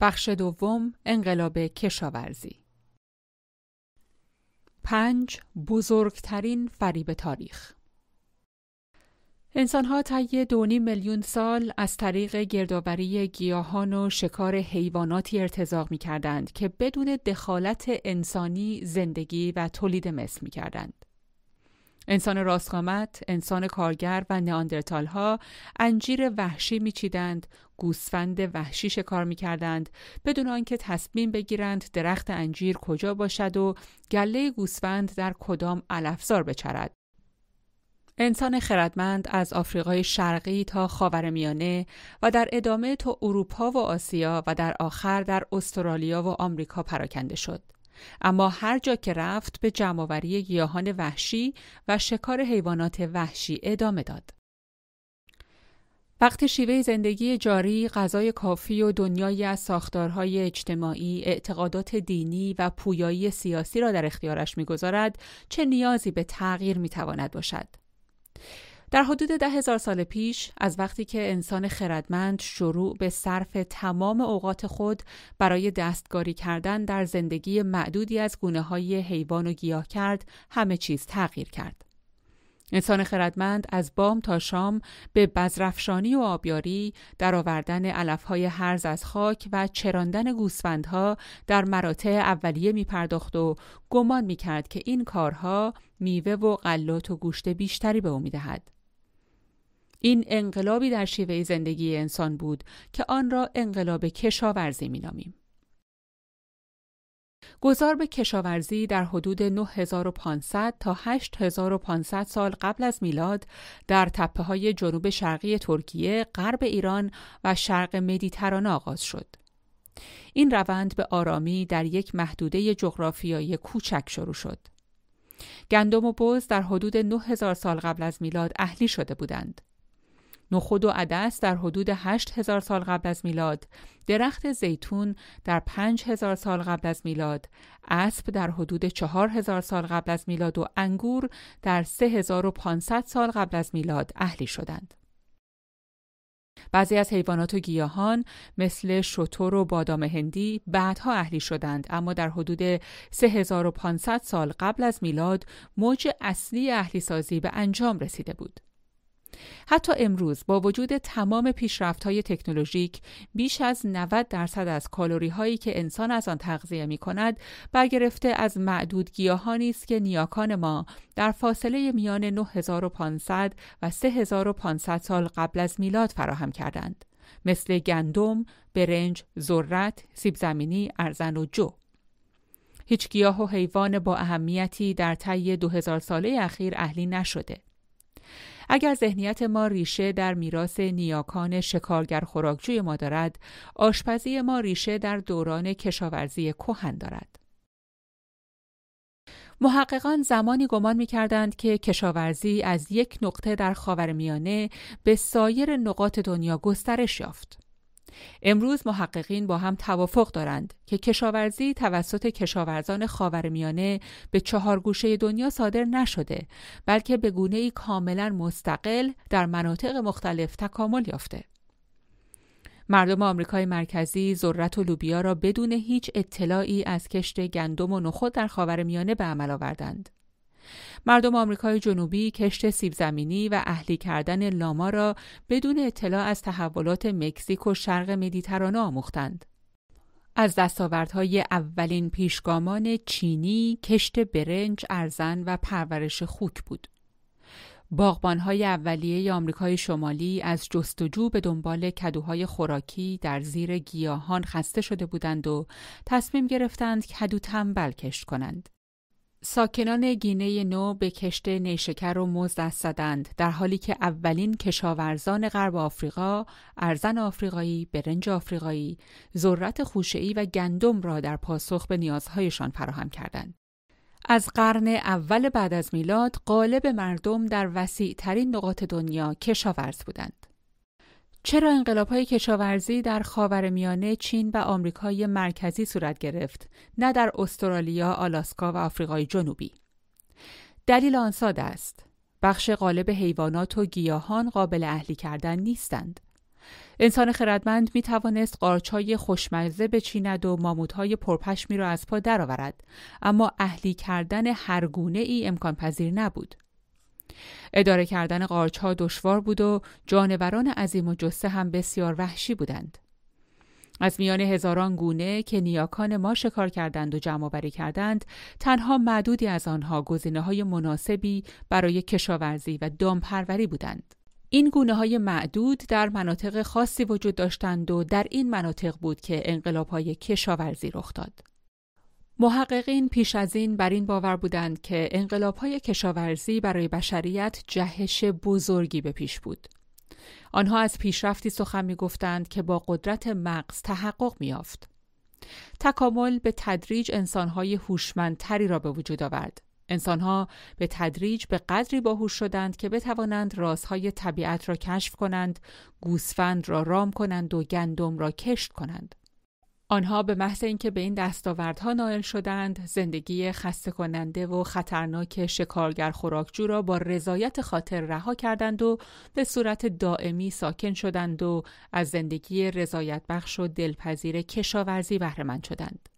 بخش دوم انقلاب کشاورزی پنج بزرگترین فریب تاریخ انسانها طی دونی میلیون سال از طریق گردآوری گیاهان و شکار حیواناتی ارتزاق می کردند که بدون دخالت انسانی زندگی و تولید مثل می کردند. انسان راستقامت، انسان کارگر و نئاندرتال ها انجیر وحشی میچیدند، گوسفند وحشی شکار می‌کردند بدون آنکه تصمیم بگیرند درخت انجیر کجا باشد و گله گوسفند در کدام علفزار بچرد. انسان خردمند از آفریقای شرقی تا خاورمیانه و در ادامه تا اروپا و آسیا و در آخر در استرالیا و آمریکا پراکنده شد. اما هر جا که رفت به جمعآوری گیاهان وحشی و شکار حیوانات وحشی ادامه داد. وقتی شیوه زندگی جاری، غذای کافی و دنیایی از ساختارهای اجتماعی، اعتقادات دینی و پویایی سیاسی را در اختیارش می‌گذارد، چه نیازی به تغییر می‌تواند باشد؟ در حدود ده هزار سال پیش از وقتی که انسان خردمند شروع به صرف تمام اوقات خود برای دستگاری کردن در زندگی معدودی از گونه های حیوان و گیاه کرد همه چیز تغییر کرد. انسان خردمند از بام تا شام به بزرفشانی و آبیاری در آوردن علفهای هرز از خاک و چراندن گوسفندها در مراتع اولیه می پرداخت و گمان می کرد که این کارها میوه و غلات و گوشت بیشتری به او می دهد. این انقلابی در شیوه زندگی انسان بود که آن را انقلاب کشاورزی می نامیم. گذار به کشاورزی در حدود 9500 تا 8500 سال قبل از میلاد در تپه های جنوب شرقی ترکیه، غرب ایران و شرق مدیترانه آغاز شد. این روند به آرامی در یک محدوده جغرافیایی کوچک شروع شد. گندم و بز در حدود 9000 سال قبل از میلاد اهلی شده بودند. نخود و عدس در حدود 8000 سال قبل از میلاد، درخت زیتون در 5000 سال قبل از میلاد، اسب در حدود 4000 سال قبل از میلاد و انگور در 3500 سال قبل از میلاد اهلی شدند. بعضی از حیوانات و گیاهان مثل شتر و بادام هندی بعدها اهلی شدند اما در حدود 3500 سال قبل از میلاد موج اصلی اهلی سازی به انجام رسیده بود. حتی امروز با وجود تمام پیشرفت های تکنولوژیک بیش از 90 درصد از کالری هایی که انسان از آن تغذیه می کند برگرفته از معدود گیاهانی است که نیاکان ما در فاصله میان 9500 و 3500 سال قبل از میلاد فراهم کردند مثل گندم، برنج، ذرت، سیب زمینی، ارزن و جو. هیچ گیاه و حیوان با اهمیتی در طی 2000 ساله اخیر اهلی نشده. اگر ذهنیت ما ریشه در میراث نیاکان شکارگر خوراکجوی ما دارد، آشپزی ما ریشه در دوران کشاورزی کهن دارد. محققان زمانی گمان می کردند که کشاورزی از یک نقطه در خاورمیانه به سایر نقاط دنیا گسترش یافت. امروز محققین با هم توافق دارند که کشاورزی توسط کشاورزان خاورمیانه به چهار گوشه دنیا صادر نشده بلکه به گونه ای کاملا مستقل در مناطق مختلف تکامل یافته. مردم آمریکای مرکزی ذرت و لوبیا را بدون هیچ اطلاعی از کشت گندم و نخود در خاورمیانه به عمل آوردند. مردم آمریکای جنوبی کشت سیب زمینی و اهلی کردن لاما را بدون اطلاع از تحولات مکزیک و شرق مدیترانه آموختند. از دستاوردهای اولین پیشگامان چینی کشت برنج، ارزن و پرورش خوک بود. باغبانهای اولیه آمریکای شمالی از جستجو به دنبال کدوهای خوراکی در زیر گیاهان خسته شده بودند و تصمیم گرفتند کدو تنبل کشت کنند. ساکنان گینه نو به کشت نیشکر و موز دست زدند در حالی که اولین کشاورزان غرب آفریقا ارزن آفریقایی، برنج آفریقایی، ذرت خوشه‌ای و گندم را در پاسخ به نیازهایشان فراهم کردند. از قرن اول بعد از میلاد غالب مردم در وسیع ترین نقاط دنیا کشاورز بودند. چرا انقلاب های کشاورزی در خاورمیانه چین و آمریکای مرکزی صورت گرفت نه در استرالیا، آلاسکا و آفریقای جنوبی؟ دلیل آن ساده است. بخش غالب حیوانات و گیاهان قابل اهلی کردن نیستند. انسان خردمند می توانست قارچهای خوشمزه بچیند و ماموتهای پرپشمی را از پا درآورد اما اهلی کردن هر گونه ای امکان پذیر نبود اداره کردن قارچها دشوار بود و جانوران عظیم و جسه هم بسیار وحشی بودند از میان هزاران گونه که نیاکان ما شکار کردند و جمع بری کردند تنها معدودی از آنها گزینه های مناسبی برای کشاورزی و دامپروری بودند این گونه های معدود در مناطق خاصی وجود داشتند و در این مناطق بود که انقلاب های کشاورزی رخ داد. محققین پیش از این بر این باور بودند که انقلاب های کشاورزی برای بشریت جهش بزرگی به پیش بود. آنها از پیشرفتی سخن می گفتند که با قدرت مغز تحقق می یافت. تکامل به تدریج انسانهای هوشمندتری را به وجود آورد. انسانها به تدریج به قدری باهوش شدند که بتوانند رازهای طبیعت را کشف کنند، گوسفند را رام کنند و گندم را کشت کنند. آنها به محض اینکه به این دستاوردها نائل شدند زندگی خسته کننده و خطرناک شکارگر خوراکجو را با رضایت خاطر رها کردند و به صورت دائمی ساکن شدند و از زندگی رضایت بخش و دلپذیر کشاورزی بهرهمند شدند.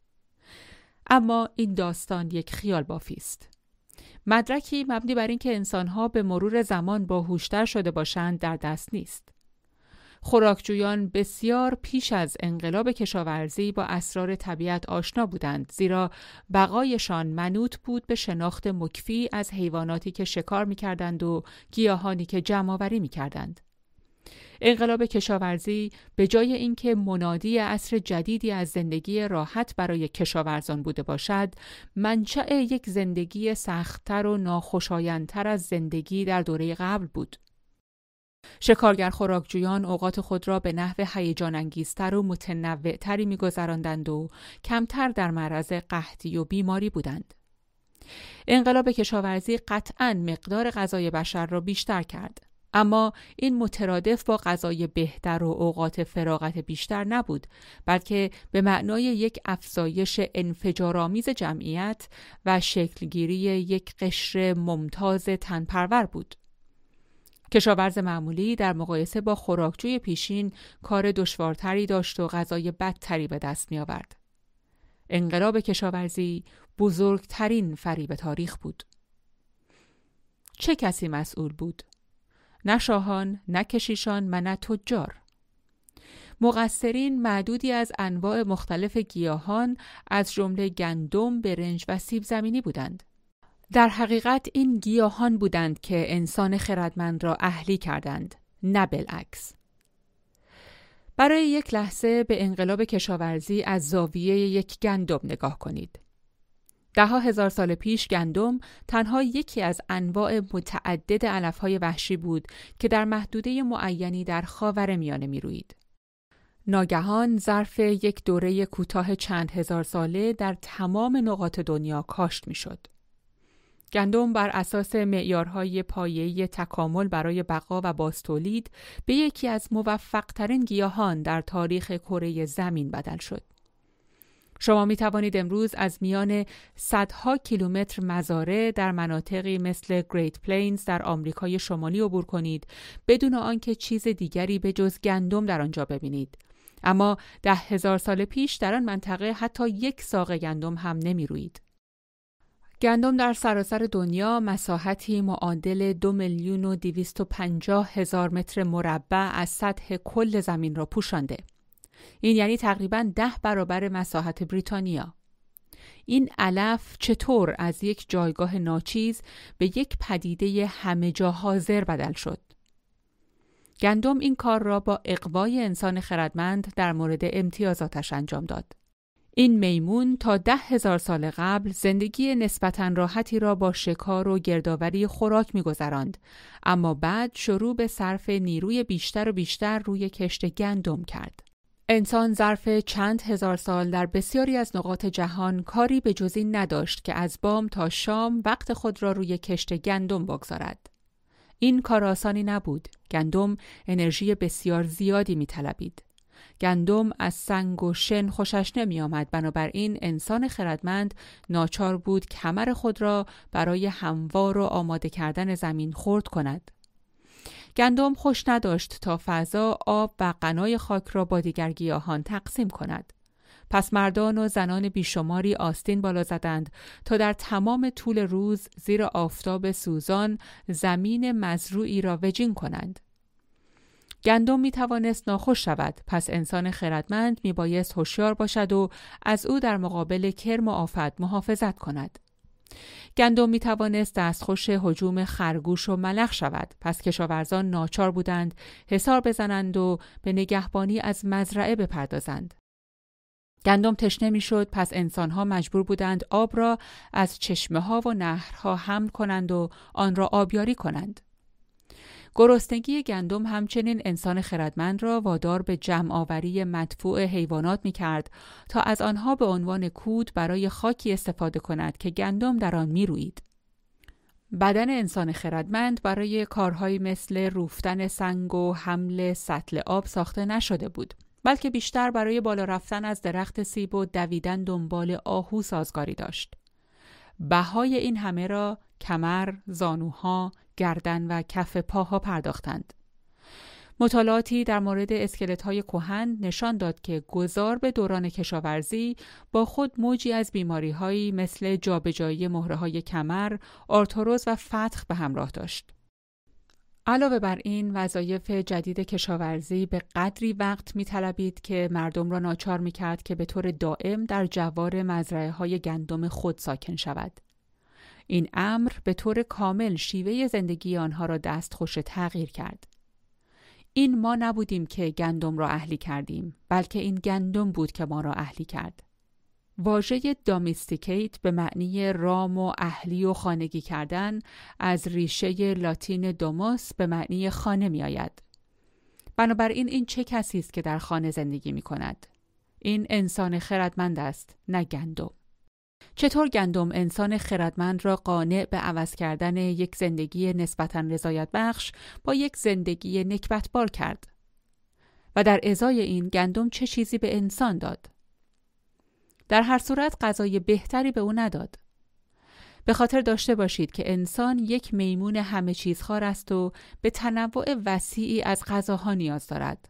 اما این داستان یک خیال بافی است. مدرکی مبنی بر اینکه انسانها به مرور زمان باهوشتر شده باشند در دست نیست. خوراکجویان بسیار پیش از انقلاب کشاورزی با اسرار طبیعت آشنا بودند زیرا بقایشان منوط بود به شناخت مکفی از حیواناتی که شکار می‌کردند و گیاهانی که جمعآوری می‌کردند. انقلاب کشاورزی به جای اینکه منادی عصر جدیدی از زندگی راحت برای کشاورزان بوده باشد منشأ یک زندگی سختتر و ناخوشایندتر از زندگی در دوره قبل بود. شکارگر خوراکجویان اوقات خود را به نحو هیجان انگیزتر و متنوعتری میگذراندند و کمتر در معرض قحطی و بیماری بودند. انقلاب کشاورزی قطعا مقدار غذای بشر را بیشتر کرد. اما این مترادف با غذای بهتر و اوقات فراغت بیشتر نبود بلکه به معنای یک افزایش انفجارآمیز جمعیت و شکلگیری یک قشر ممتاز تنپرور بود کشاورز معمولی در مقایسه با خوراکجوی پیشین کار دشوارتری داشت و غذای بدتری به دست می آورد. انقلاب کشاورزی بزرگترین فریب تاریخ بود. چه کسی مسئول بود؟ نه شاهان، نه کشیشان و نه تجار. مقصرین معدودی از انواع مختلف گیاهان از جمله گندم، برنج و سیب زمینی بودند. در حقیقت این گیاهان بودند که انسان خردمند را اهلی کردند نه بالعکس برای یک لحظه به انقلاب کشاورزی از زاویه یک گندم نگاه کنید دهها هزار سال پیش گندم تنها یکی از انواع متعدد علفهای وحشی بود که در محدوده معینی در خاور میانه می روید. ناگهان ظرف یک دوره کوتاه چند هزار ساله در تمام نقاط دنیا کاشت می شد. گندم بر اساس معیارهای پایه‌ای تکامل برای بقا و بازتولید به یکی از موفقترین گیاهان در تاریخ کره زمین بدل شد. شما می توانید امروز از میان صدها کیلومتر مزارع در مناطقی مثل گریت پلینز در آمریکای شمالی عبور کنید بدون آنکه چیز دیگری به جز گندم در آنجا ببینید. اما ده هزار سال پیش در آن منطقه حتی یک ساق گندم هم نمی‌رویید. گندم در سراسر دنیا مساحتی معادل دو میلیون و دویست و پنجاه هزار متر مربع از سطح کل زمین را پوشانده. این یعنی تقریبا ده برابر مساحت بریتانیا. این علف چطور از یک جایگاه ناچیز به یک پدیده همه جا حاضر بدل شد؟ گندم این کار را با اقوای انسان خردمند در مورد امتیازاتش انجام داد. این میمون تا ده هزار سال قبل زندگی نسبتا راحتی را با شکار و گردآوری خوراک میگذراند اما بعد شروع به صرف نیروی بیشتر و بیشتر روی کشت گندم کرد. انسان ظرف چند هزار سال در بسیاری از نقاط جهان کاری به جزی نداشت که از بام تا شام وقت خود را روی کشت گندم بگذارد. این کار آسانی نبود. گندم انرژی بسیار زیادی می طلبید. گندم از سنگ و شن خوشش نمی آمد بنابراین انسان خردمند ناچار بود کمر خود را برای هموار و آماده کردن زمین خورد کند. گندم خوش نداشت تا فضا آب و قنای خاک را با دیگر گیاهان تقسیم کند. پس مردان و زنان بیشماری آستین بالا زدند تا در تمام طول روز زیر آفتاب سوزان زمین مزروعی را وجین کنند. گندم می توانست ناخوش شود. پس انسان خردمند می بایست هوشیار باشد و از او در مقابل کرم و آفت محافظت کند. گندم می توانست دستخوش حجوم خرگوش و ملخ شود. پس کشاورزان ناچار بودند حسار بزنند و به نگهبانی از مزرعه بپردازند. گندم تشنه می‌شد. پس انسانها مجبور بودند آب را از چشمه ها و نهرها حمل کنند و آن را آبیاری کنند. گرسنگی گندم همچنین انسان خردمند را وادار به جمع آوری مدفوع حیوانات می کرد تا از آنها به عنوان کود برای خاکی استفاده کند که گندم در آن می روید. بدن انسان خردمند برای کارهایی مثل روفتن سنگ و حمل سطل آب ساخته نشده بود. بلکه بیشتر برای بالا رفتن از درخت سیب و دویدن دنبال آهو سازگاری داشت. بهای این همه را کمر، زانوها، گردن و کف پاها پرداختند. مطالعاتی در مورد اسکلت های کوهن نشان داد که گذار به دوران کشاورزی با خود موجی از بیماری هایی مثل جابجایی مهره های کمر، آرتروز و فتخ به همراه داشت. علاوه بر این وظایف جدید کشاورزی به قدری وقت می که مردم را ناچار می کرد که به طور دائم در جوار مزرعه های گندم خود ساکن شود. این امر به طور کامل شیوه زندگی آنها را دستخوش تغییر کرد. این ما نبودیم که گندم را اهلی کردیم بلکه این گندم بود که ما را اهلی کرد. واژه دامیستیکیت به معنی رام و اهلی و خانگی کردن از ریشه لاتین دوموس به معنی خانه می آید. بنابراین این چه کسی است که در خانه زندگی می کند؟ این انسان خردمند است نه گندم. چطور گندم انسان خردمند را قانع به عوض کردن یک زندگی نسبتا رضایت بخش با یک زندگی نکبتبار کرد؟ و در ازای این گندم چه چیزی به انسان داد؟ در هر صورت غذای بهتری به او نداد. به خاطر داشته باشید که انسان یک میمون همه چیزخوار است و به تنوع وسیعی از غذاها نیاز دارد.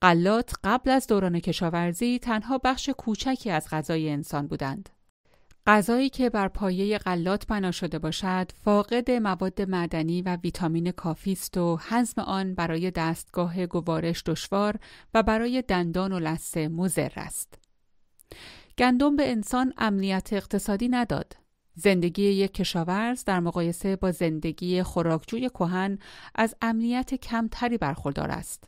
قلات قبل از دوران کشاورزی تنها بخش کوچکی از غذای انسان بودند. غذایی که بر پایه غلات بنا شده باشد فاقد مواد معدنی و ویتامین کافی است و هضم آن برای دستگاه گوارش دشوار و برای دندان و لثه مضر است. گندم به انسان امنیت اقتصادی نداد. زندگی یک کشاورز در مقایسه با زندگی خوراکجوی کهن از امنیت کمتری برخوردار است.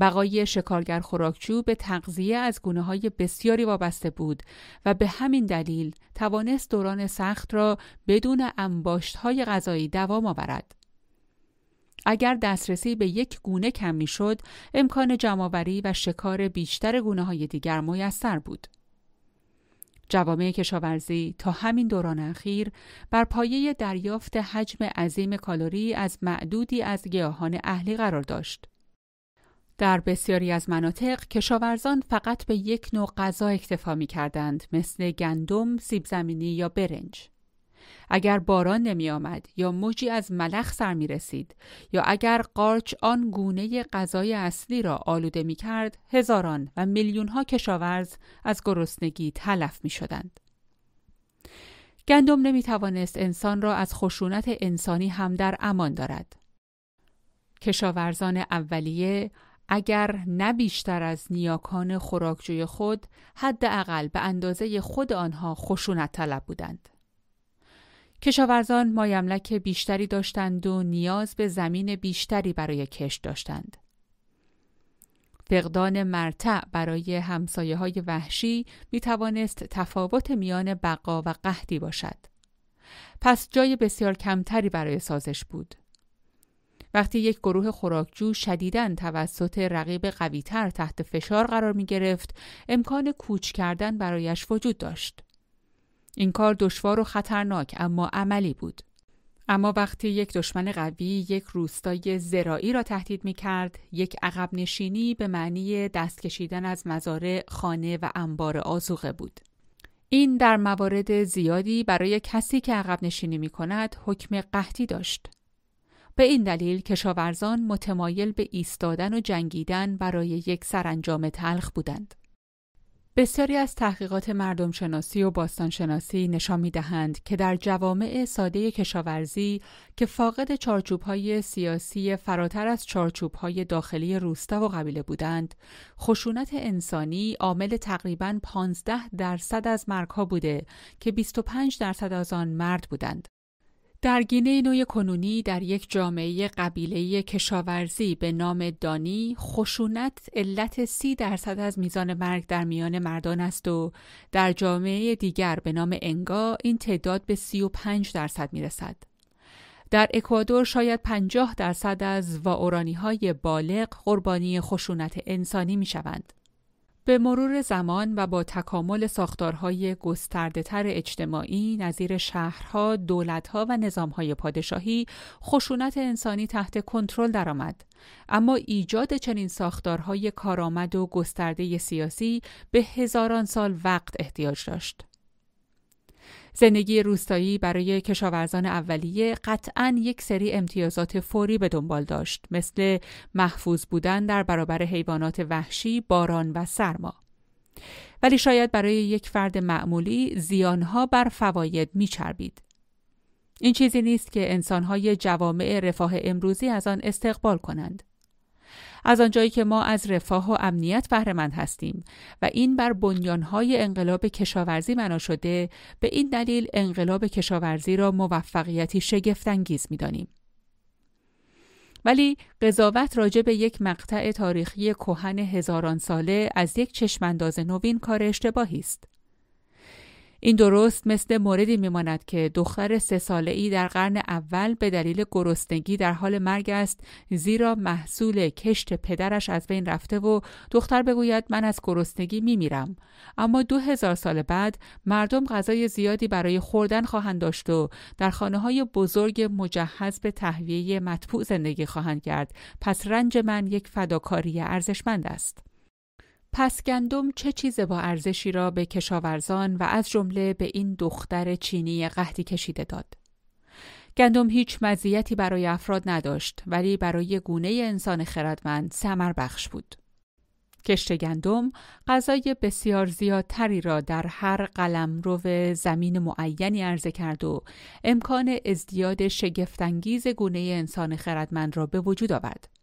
بقای شکارگر خوراکجو به تغذیه از گونه های بسیاری وابسته بود و به همین دلیل توانست دوران سخت را بدون انباشت های غذایی دوام آورد. اگر دسترسی به یک گونه کم می‌شد، امکان جمعآوری و شکار بیشتر گونه های دیگر میسر بود. جوامع کشاورزی تا همین دوران اخیر بر پایه دریافت حجم عظیم کالری از معدودی از گیاهان اهلی قرار داشت. در بسیاری از مناطق کشاورزان فقط به یک نوع غذا اکتفا می کردند مثل گندم، سیب زمینی یا برنج. اگر باران نمی آمد یا موجی از ملخ سر می رسید یا اگر قارچ آن گونه غذای اصلی را آلوده می کرد هزاران و میلیون ها کشاورز از گرسنگی تلف می شدند. گندم نمی توانست انسان را از خشونت انسانی هم در امان دارد. کشاورزان اولیه اگر نه بیشتر از نیاکان خوراکجوی خود حداقل به اندازه خود آنها خشونت طلب بودند. کشاورزان مایملک بیشتری داشتند و نیاز به زمین بیشتری برای کشت داشتند. فقدان مرتع برای همسایه های وحشی می توانست تفاوت میان بقا و قحطی باشد. پس جای بسیار کمتری برای سازش بود. وقتی یک گروه خوراکجو شدیداً توسط رقیب قویتر تحت فشار قرار می گرفت، امکان کوچ کردن برایش وجود داشت. این کار دشوار و خطرناک اما عملی بود. اما وقتی یک دشمن قوی یک روستای زراعی را تهدید می کرد، یک عقب نشینی به معنی دست کشیدن از مزارع، خانه و انبار آزوقه بود. این در موارد زیادی برای کسی که عقب نشینی می کند حکم قحطی داشت. به این دلیل کشاورزان متمایل به ایستادن و جنگیدن برای یک سرانجام تلخ بودند. بسیاری از تحقیقات مردم شناسی و باستان شناسی نشان می دهند که در جوامع ساده کشاورزی که فاقد چارچوب های سیاسی فراتر از چارچوب های داخلی روستا و قبیله بودند، خشونت انسانی عامل تقریبا 15 درصد از مرگها بوده که 25 درصد از آن مرد بودند. در گینه نوع کنونی در یک جامعه قبیله کشاورزی به نام دانی خشونت علت سی درصد از میزان مرگ در میان مردان است و در جامعه دیگر به نام انگا این تعداد به سی و پنج درصد می رسد. در اکوادور شاید پنجاه درصد از واورانی های بالغ قربانی خشونت انسانی می شوند. به مرور زمان و با تکامل ساختارهای گستردهتر اجتماعی نظیر شهرها، دولتها و نظامهای پادشاهی خشونت انسانی تحت کنترل درآمد. اما ایجاد چنین ساختارهای کارآمد و گسترده سیاسی به هزاران سال وقت احتیاج داشت. زندگی روستایی برای کشاورزان اولیه قطعا یک سری امتیازات فوری به دنبال داشت مثل محفوظ بودن در برابر حیوانات وحشی، باران و سرما. ولی شاید برای یک فرد معمولی زیانها بر فواید میچربید. این چیزی نیست که انسانهای جوامع رفاه امروزی از آن استقبال کنند. از آنجایی که ما از رفاه و امنیت بهرهمند هستیم و این بر بنیانهای انقلاب کشاورزی بنا شده به این دلیل انقلاب کشاورزی را موفقیتی شگفتانگیز می‌دانیم. ولی قضاوت راجع به یک مقطع تاریخی کهن هزاران ساله از یک چشمانداز نوین کار اشتباهی است. این درست مثل موردی میماند که دختر سه ساله ای در قرن اول به دلیل گرسنگی در حال مرگ است زیرا محصول کشت پدرش از بین رفته و دختر بگوید من از گرسنگی میمیرم. اما دو هزار سال بعد مردم غذای زیادی برای خوردن خواهند داشت و در خانه های بزرگ مجهز به تهویه مطبوع زندگی خواهند کرد. پس رنج من یک فداکاری ارزشمند است. پس گندم چه چیز با ارزشی را به کشاورزان و از جمله به این دختر چینی قحطی کشیده داد؟ گندم هیچ مزیتی برای افراد نداشت ولی برای گونه انسان خردمند سمر بخش بود. کشت گندم غذای بسیار زیادتری را در هر قلمرو زمین معینی عرضه کرد و امکان ازدیاد شگفتانگیز گونه انسان خردمند را به وجود آورد.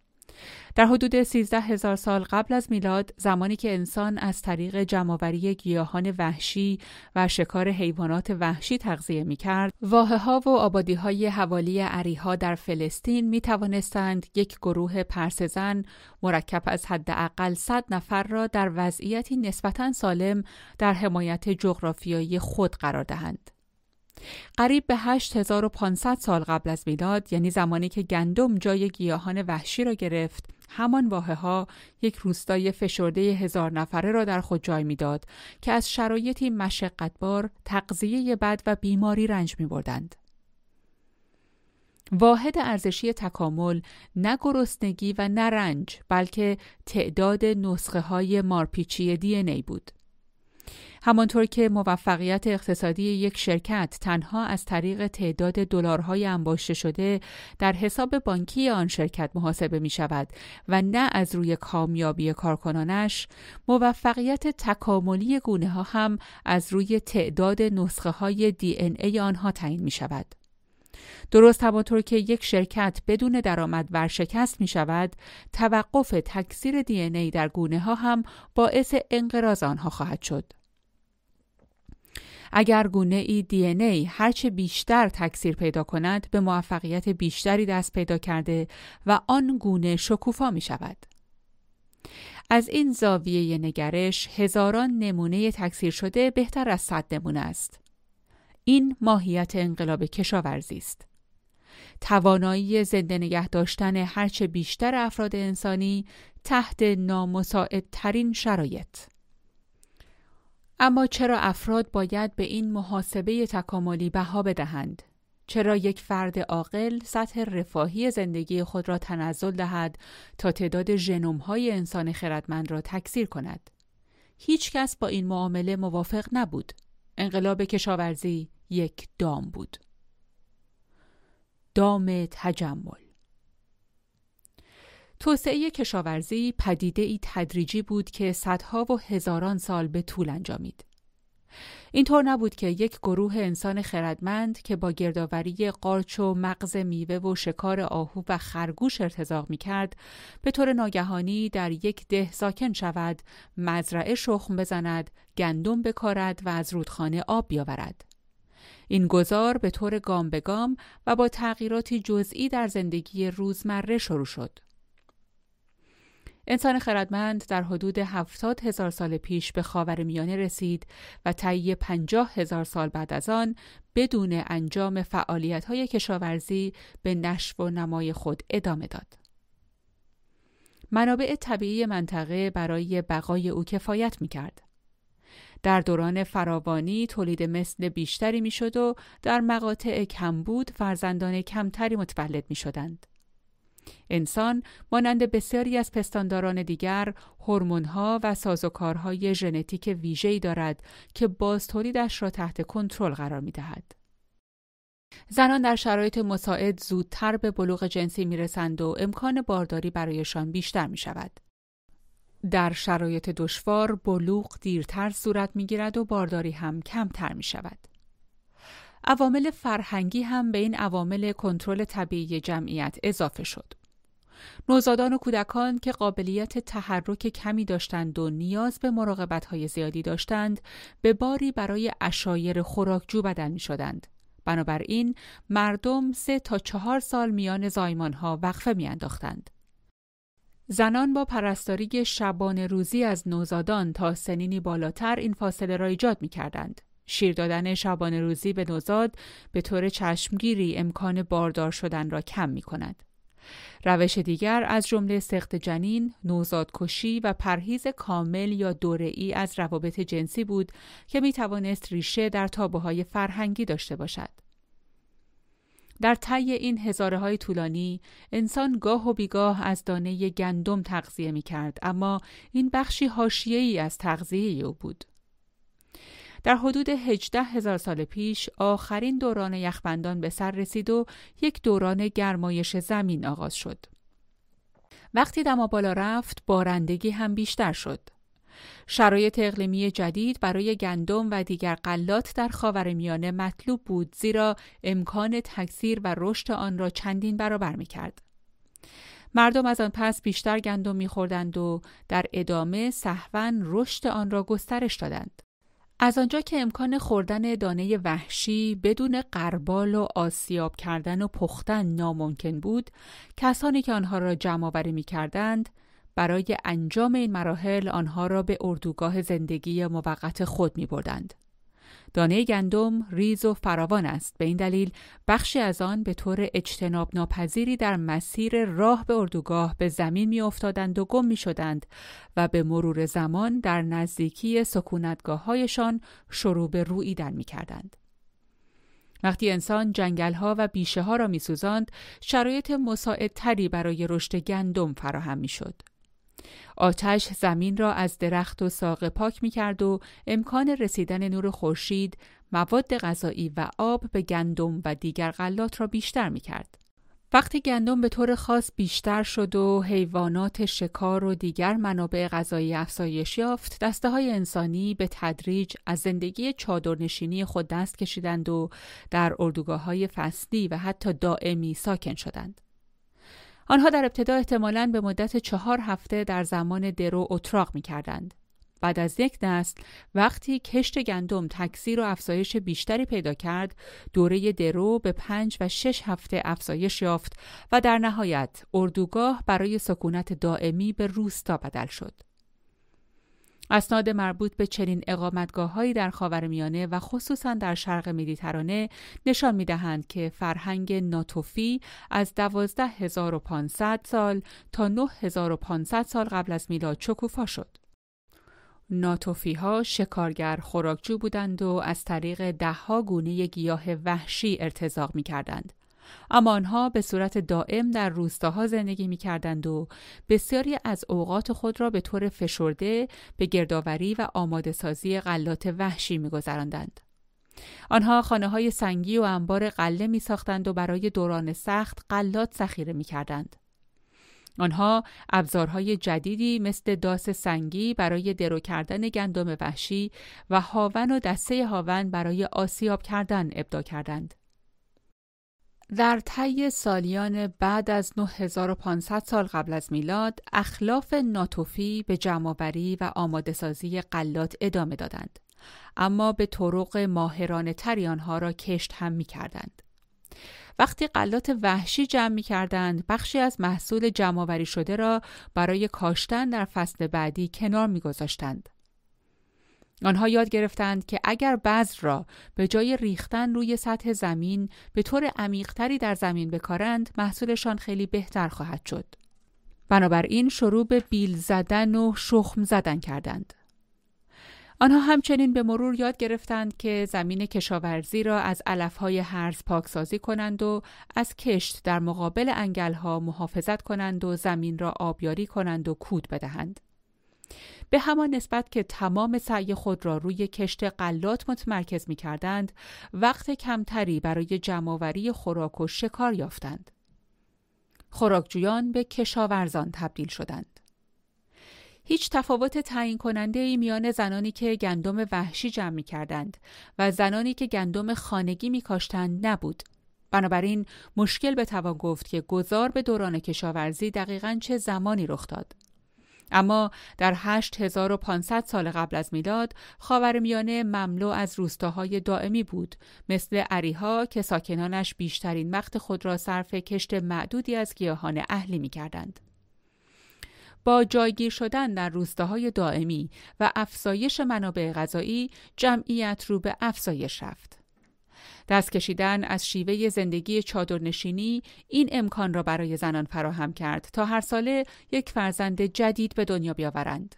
در حدود 13 هزار سال قبل از میلاد زمانی که انسان از طریق جمعآوری گیاهان وحشی و شکار حیوانات وحشی تغذیه می کرد واحه ها و آبادی های حوالی عریها در فلسطین می توانستند یک گروه پرسزن مرکب از حداقل 100 نفر را در وضعیتی نسبتا سالم در حمایت جغرافیایی خود قرار دهند. قریب به 8500 سال قبل از میلاد یعنی زمانی که گندم جای گیاهان وحشی را گرفت همان واحه ها یک روستای فشرده هزار نفره را در خود جای می‌داد که از شرایطی مشقتبار تغذیه بد و بیماری رنج می بردند. واحد ارزشی تکامل نه گرسنگی و نه رنج بلکه تعداد نسخه های مارپیچی دی بود. همانطور که موفقیت اقتصادی یک شرکت تنها از طریق تعداد دلارهای انباشته شده در حساب بانکی آن شرکت محاسبه می شود و نه از روی کامیابی کارکنانش موفقیت تکاملی گونه ها هم از روی تعداد نسخه های دی ای آنها تعیین می شود. درست همانطور که یک شرکت بدون درآمد ورشکست می شود، توقف تکثیر دی ای در گونه ها هم باعث انقراض آنها خواهد شد. اگر گونه ای دی ای هرچه بیشتر تکثیر پیدا کند به موفقیت بیشتری دست پیدا کرده و آن گونه شکوفا می شود. از این زاویه نگرش هزاران نمونه تکثیر شده بهتر از صد نمونه است. این ماهیت انقلاب کشاورزی است. توانایی زنده نگه داشتن هرچه بیشتر افراد انسانی تحت نامساعدترین شرایط. اما چرا افراد باید به این محاسبه تکاملی بها بدهند؟ چرا یک فرد عاقل سطح رفاهی زندگی خود را تنزل دهد تا تعداد ژنوم های انسان خردمند را تکثیر کند؟ هیچ کس با این معامله موافق نبود. انقلاب کشاورزی یک دام بود. دام تجمل توسعه کشاورزی پدیده ای تدریجی بود که صدها و هزاران سال به طول انجامید. اینطور نبود که یک گروه انسان خردمند که با گردآوری قارچ و مغز میوه و شکار آهو و خرگوش ارتزاق می کرد به طور ناگهانی در یک ده ساکن شود مزرعه شخم بزند گندم بکارد و از رودخانه آب بیاورد این گذار به طور گام به گام و با تغییراتی جزئی در زندگی روزمره شروع شد انسان خردمند در حدود هفتاد هزار سال پیش به خاور میانه رسید و طی پنجاه هزار سال بعد از آن بدون انجام فعالیت های کشاورزی به نشو و نمای خود ادامه داد. منابع طبیعی منطقه برای بقای او کفایت می کرد. در دوران فراوانی تولید مثل بیشتری می‌شد و در مقاطع کمبود فرزندان کمتری متولد می شدند. انسان مانند بسیاری از پستانداران دیگر هورمون‌ها و سازوکارهای ژنتیک ویژه‌ای دارد که باز تولیدش را تحت کنترل قرار می‌دهد. زنان در شرایط مساعد زودتر به بلوغ جنسی می‌رسند و امکان بارداری برایشان بیشتر می شود. در شرایط دشوار بلوغ دیرتر صورت می گیرد و بارداری هم کمتر می شود. عوامل فرهنگی هم به این عوامل کنترل طبیعی جمعیت اضافه شد. نوزادان و کودکان که قابلیت تحرک کمی داشتند و نیاز به مراقبت زیادی داشتند به باری برای اشایر خوراکجو بدل می شدند. بنابراین مردم سه تا چهار سال میان زایمان ها وقفه می انداختند. زنان با پرستاری شبان روزی از نوزادان تا سنینی بالاتر این فاصله را ایجاد می کردند. شیر دادن شبانه روزی به نوزاد به طور چشمگیری امکان باردار شدن را کم می کند. روش دیگر از جمله سخت جنین، نوزادکشی و پرهیز کامل یا دوره‌ای از روابط جنسی بود که می توانست ریشه در تابه های فرهنگی داشته باشد. در طی این هزاره های طولانی انسان گاه و بیگاه از دانه گندم تغذیه می کرد اما این بخشی ای از تغذیه او بود. در حدود هجده هزار سال پیش آخرین دوران یخبندان به سر رسید و یک دوران گرمایش زمین آغاز شد. وقتی دما بالا رفت بارندگی هم بیشتر شد. شرایط اقلیمی جدید برای گندم و دیگر قلات در خاورمیانه مطلوب بود زیرا امکان تکثیر و رشد آن را چندین برابر می کرد. مردم از آن پس بیشتر گندم میخوردند و در ادامه صحون رشد آن را گسترش دادند. از آنجا که امکان خوردن دانه وحشی بدون قربال و آسیاب کردن و پختن ناممکن بود، کسانی که آنها را جمع آوری می کردند، برای انجام این مراحل آنها را به اردوگاه زندگی موقت خود می بردند. دانه گندم ریز و فراوان است به این دلیل بخشی از آن به طور اجتناب ناپذیری در مسیر راه به اردوگاه به زمین می افتادند و گم می شدند و به مرور زمان در نزدیکی سکونتگاه هایشان شروع به رویدن می کردند. وقتی انسان جنگل ها و بیشه ها را می سوزند، شرایط مساعدتری برای رشد گندم فراهم می شد. آتش زمین را از درخت و ساقه پاک می کرد و امکان رسیدن نور خورشید، مواد غذایی و آب به گندم و دیگر غلات را بیشتر می کرد. وقتی گندم به طور خاص بیشتر شد و حیوانات شکار و دیگر منابع غذایی افزایش یافت، دسته های انسانی به تدریج از زندگی چادرنشینی خود دست کشیدند و در اردوگاه های فصلی و حتی دائمی ساکن شدند. آنها در ابتدا احتمالاً به مدت چهار هفته در زمان درو اتراق می کردند. بعد از یک نسل وقتی کشت گندم تکثیر و افزایش بیشتری پیدا کرد دوره درو به پنج و شش هفته افزایش یافت و در نهایت اردوگاه برای سکونت دائمی به روستا بدل شد. اسناد مربوط به چنین اقامتگاههایی در خاورمیانه و خصوصا در شرق مدیترانه نشان می‌دهند که فرهنگ ناتوفی از 12500 سال تا 9500 سال قبل از میلاد شکوفا شد. ناتوفی ها شکارگر خوراکجو بودند و از طریق دهها گونه گیاه وحشی ارتزاق می کردند. اما آنها به صورت دائم در روستاها زندگی می کردند و بسیاری از اوقات خود را به طور فشرده به گردآوری و آماده سازی غلات وحشی می گذراندند. آنها خانه های سنگی و انبار قله می ساختند و برای دوران سخت غلات ذخیره می کردند. آنها ابزارهای جدیدی مثل داس سنگی برای درو کردن گندم وحشی و هاون و دسته هاون برای آسیاب کردن ابدا کردند. در طی سالیان بعد از 9500 سال قبل از میلاد اخلاف ناتوفی به جمعآوری و آماده سازی ادامه دادند اما به طرق ماهرانه تری آنها را کشت هم می کردند. وقتی قلات وحشی جمع می کردند بخشی از محصول جمعآوری شده را برای کاشتن در فصل بعدی کنار می گذاشتند. آنها یاد گرفتند که اگر بذر را به جای ریختن روی سطح زمین به طور عمیقتری در زمین بکارند محصولشان خیلی بهتر خواهد شد. بنابراین شروع به بیل زدن و شخم زدن کردند. آنها همچنین به مرور یاد گرفتند که زمین کشاورزی را از علفهای هرز پاکسازی کنند و از کشت در مقابل انگلها محافظت کنند و زمین را آبیاری کنند و کود بدهند. به همان نسبت که تمام سعی خود را روی کشت قلات متمرکز می کردند، وقت کمتری برای جمعآوری خوراک و شکار یافتند. خوراکجویان به کشاورزان تبدیل شدند. هیچ تفاوت تعیین کننده ای میان زنانی که گندم وحشی جمع می کردند و زنانی که گندم خانگی می کاشتند نبود. بنابراین مشکل به توان گفت که گذار به دوران کشاورزی دقیقا چه زمانی رخ داد. اما در 8500 سال قبل از میلاد خاورمیانه مملو از روستاهای دائمی بود مثل عریها که ساکنانش بیشترین وقت خود را صرف کشت معدودی از گیاهان اهلی می کردند. با جایگیر شدن در روستاهای دائمی و افزایش منابع غذایی جمعیت رو به افزایش رفت. دست کشیدن از شیوه زندگی چادرنشینی این امکان را برای زنان فراهم کرد تا هر ساله یک فرزند جدید به دنیا بیاورند.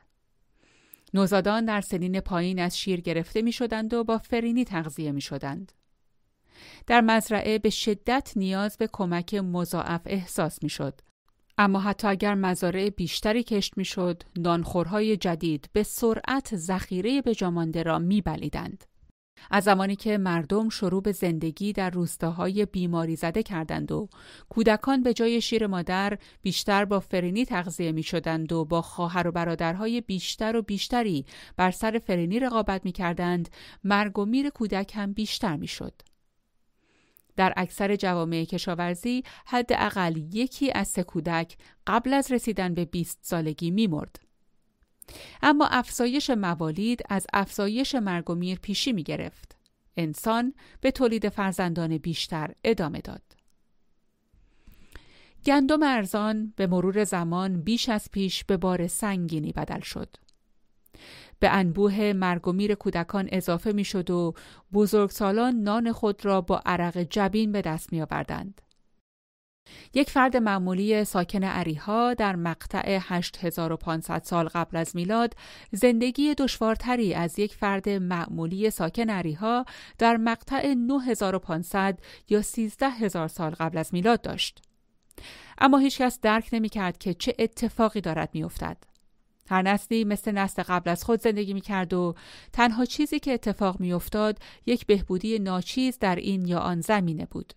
نوزادان در سنین پایین از شیر گرفته می شدند و با فرینی تغذیه می شدند. در مزرعه به شدت نیاز به کمک مضاعف احساس می شد. اما حتی اگر مزارع بیشتری کشت می شد، نانخورهای جدید به سرعت ذخیره به را می بلیدند. از زمانی که مردم شروع به زندگی در روستاهای بیماری زده کردند و کودکان به جای شیر مادر بیشتر با فرینی تغذیه می شدند و با خواهر و برادرهای بیشتر و بیشتری بر سر فرینی رقابت می کردند مرگ و میر کودک هم بیشتر می شد. در اکثر جوامع کشاورزی حداقل یکی از سه کودک قبل از رسیدن به 20 سالگی می مرد. اما افزایش موالید از افزایش مرگ و میر پیشی می گرفت. انسان به تولید فرزندان بیشتر ادامه داد. گندم ارزان به مرور زمان بیش از پیش به بار سنگینی بدل شد. به انبوه مرگ و میر کودکان اضافه می شد و بزرگسالان نان خود را با عرق جبین به دست می آوردند. یک فرد معمولی ساکن عریها در مقطع 8500 سال قبل از میلاد زندگی دشوارتری از یک فرد معمولی ساکن عریها در مقطع 9500 یا 13000 سال قبل از میلاد داشت. اما هیچکس درک نمی کرد که چه اتفاقی دارد می افتد. هر نسلی مثل نسل قبل از خود زندگی می کرد و تنها چیزی که اتفاق می افتاد یک بهبودی ناچیز در این یا آن زمینه بود.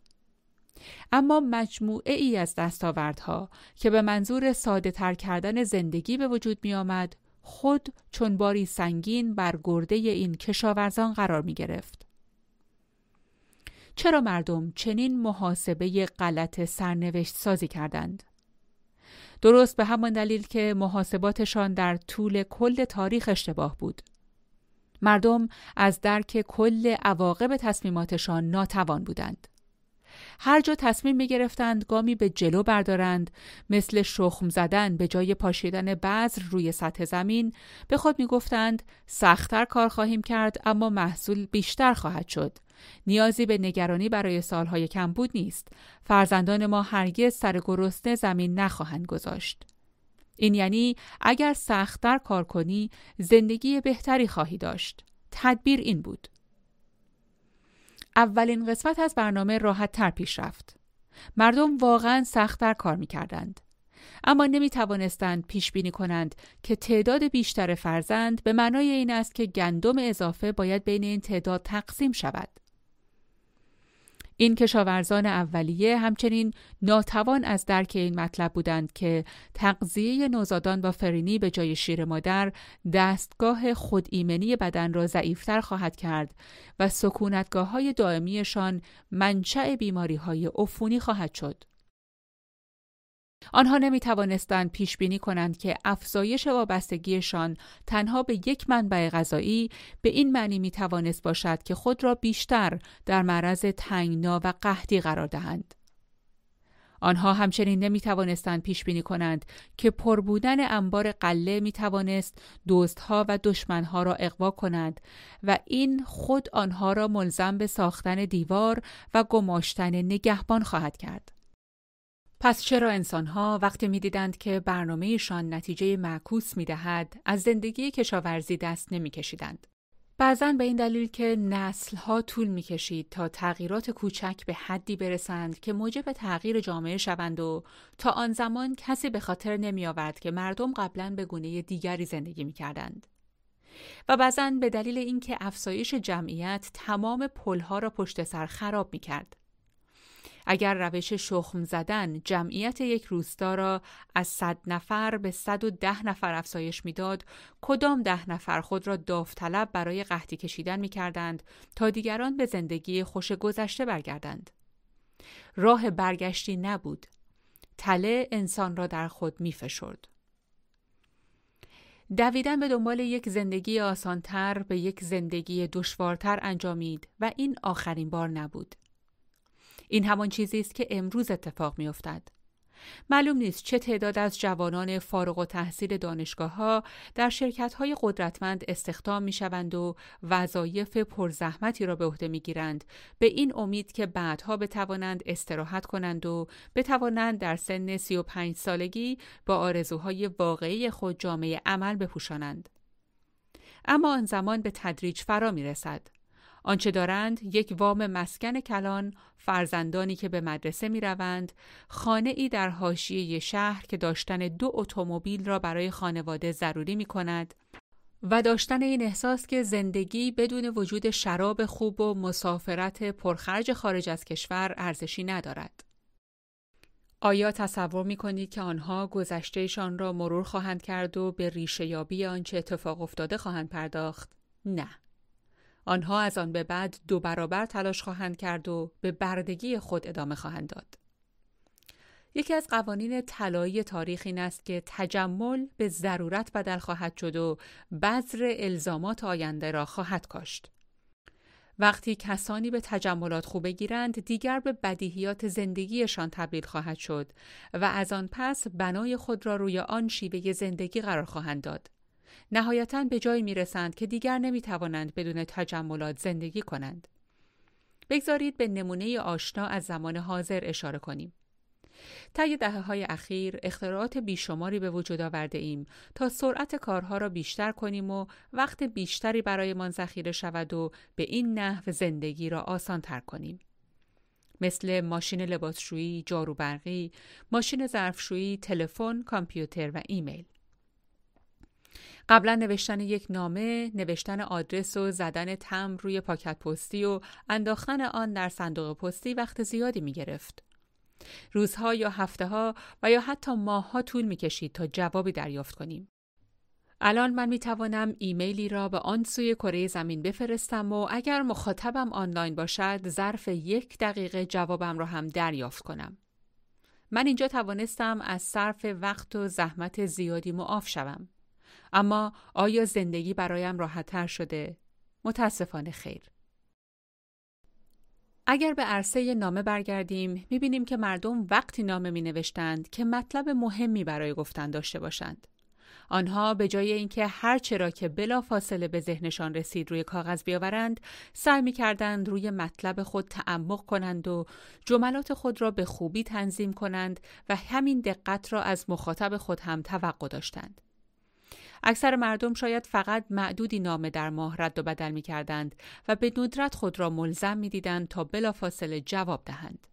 اما مجموعه ای از دستاوردها که به منظور ساده تر کردن زندگی به وجود می آمد خود چون باری سنگین بر گرده این کشاورزان قرار می گرفت. چرا مردم چنین محاسبه غلط سرنوشت سازی کردند؟ درست به همان دلیل که محاسباتشان در طول کل تاریخ اشتباه بود. مردم از درک کل عواقب تصمیماتشان ناتوان بودند. هر جا تصمیم می گرفتند گامی به جلو بردارند. مثل شخم زدن به جای پاشیدن بذر روی سطح زمین به خود می گفتند سختتر کار خواهیم کرد اما محصول بیشتر خواهد شد. نیازی به نگرانی برای سالهای کم بود نیست. فرزندان ما هرگز سر گرسنه زمین نخواهند گذاشت. این یعنی اگر سختتر کار کنی زندگی بهتری خواهی داشت. تدبیر این بود. اولین قسمت از برنامه راحت تر پیش رفت. مردم واقعا سختتر کار می کردند. اما نمی توانستند پیش بینی کنند که تعداد بیشتر فرزند به معنای این است که گندم اضافه باید بین این تعداد تقسیم شود. این کشاورزان اولیه همچنین ناتوان از درک این مطلب بودند که تغذیه نوزادان با فرینی به جای شیر مادر دستگاه خود ایمنی بدن را ضعیفتر خواهد کرد و سکونتگاه های دائمیشان منشأ بیماری های عفونی خواهد شد. آنها نمی توانستند پیش بینی کنند که افزایش وابستگیشان تنها به یک منبع غذایی به این معنی می توانست باشد که خود را بیشتر در معرض تنگنا و قحطی قرار دهند. آنها همچنین نمی توانستند پیش بینی کنند که پر بودن انبار قله می توانست دزدها و دشمنها را اقوا کند و این خود آنها را ملزم به ساختن دیوار و گماشتن نگهبان خواهد کرد. پس چرا انسانها وقتی می‌دیدند که برنامهشان نتیجه معکوس می‌دهد از زندگی کشاورزی دست نمیکشیدند؟ بعضا به این دلیل که نسلها طول می‌کشید تا تغییرات کوچک به حدی برسند که موجب تغییر جامعه شوند و تا آن زمان کسی به خاطر نمیآورد که مردم قبلا به گونه دیگری زندگی می‌کردند. و بعضا به دلیل اینکه افزایش جمعیت تمام پلها را پشت سر خراب می‌کرد. اگر روش شخم زدن جمعیت یک روستا را از صد نفر به صد و ده نفر افزایش می‌داد کدام ده نفر خود را داوطلب برای قحطی کشیدن می کردند تا دیگران به زندگی خوش گذشته برگردند راه برگشتی نبود تله انسان را در می فشرد. دویدن به دنبال یک زندگی آسانتر به یک زندگی دشوارتر انجامید و این آخرین بار نبود. این همان چیزی است که امروز اتفاق میافتد. معلوم نیست چه تعداد از جوانان فارغ و تحصیل دانشگاه ها در شرکت های قدرتمند استخدام می شوند و وظایف پرزحمتی را به عهده می گیرند به این امید که بعدها بتوانند استراحت کنند و بتوانند در سن 35 سالگی با آرزوهای واقعی خود جامعه عمل بپوشانند. اما آن زمان به تدریج فرا می رسد. آنچه دارند یک وام مسکن کلان، فرزندانی که به مدرسه می روند، خانه ای در حاشیه شهر که داشتن دو اتومبیل را برای خانواده ضروری می کند و داشتن این احساس که زندگی بدون وجود شراب خوب و مسافرت پرخرج خارج از کشور ارزشی ندارد. آیا تصور می کنید که آنها گذشتهشان را مرور خواهند کرد و به ریشه یابی آنچه اتفاق افتاده خواهند پرداخت؟ نه. آنها از آن به بعد دو برابر تلاش خواهند کرد و به بردگی خود ادامه خواهند داد. یکی از قوانین طلایی تاریخ این است که تجمل به ضرورت بدل خواهد شد و بذر الزامات آینده را خواهد کاشت. وقتی کسانی به تجملات خوبه گیرند دیگر به بدیهیات زندگیشان تبدیل خواهد شد و از آن پس بنای خود را روی آن شیوه زندگی قرار خواهند داد. نهایتا به جایی می رسند که دیگر نمی توانند بدون تجملات زندگی کنند. بگذارید به نمونه آشنا از زمان حاضر اشاره کنیم. طی دهه های اخیر اختراعات بیشماری به وجود آورده ایم تا سرعت کارها را بیشتر کنیم و وقت بیشتری برایمان ذخیره شود و به این نحو زندگی را آسان تر کنیم. مثل ماشین لباسشویی، جارو برقی، ماشین ظرفشویی، تلفن، کامپیوتر و ایمیل. قبلا نوشتن یک نامه، نوشتن آدرس و زدن تم روی پاکت پستی و انداختن آن در صندوق پستی وقت زیادی می گرفت. روزها یا هفته ها و یا حتی ماهها طول می کشید تا جوابی دریافت کنیم. الان من می توانم ایمیلی را به آن سوی کره زمین بفرستم و اگر مخاطبم آنلاین باشد ظرف یک دقیقه جوابم را هم دریافت کنم. من اینجا توانستم از صرف وقت و زحمت زیادی معاف شوم. اما آیا زندگی برایم راحتتر شده؟ متاسفانه خیر. اگر به عرصه نامه برگردیم می‌بینیم که مردم وقتی نامه می نوشتند که مطلب مهمی برای گفتن داشته باشند. آنها به جای اینکه هر چرا که بلا فاصله به ذهنشان رسید روی کاغذ بیاورند سعی می کردند روی مطلب خود تعمق کنند و جملات خود را به خوبی تنظیم کنند و همین دقت را از مخاطب خود هم توقع داشتند. اکثر مردم شاید فقط معدودی نامه در ماه رد و بدل می کردند و به ندرت خود را ملزم می دیدند تا بلافاصله جواب دهند.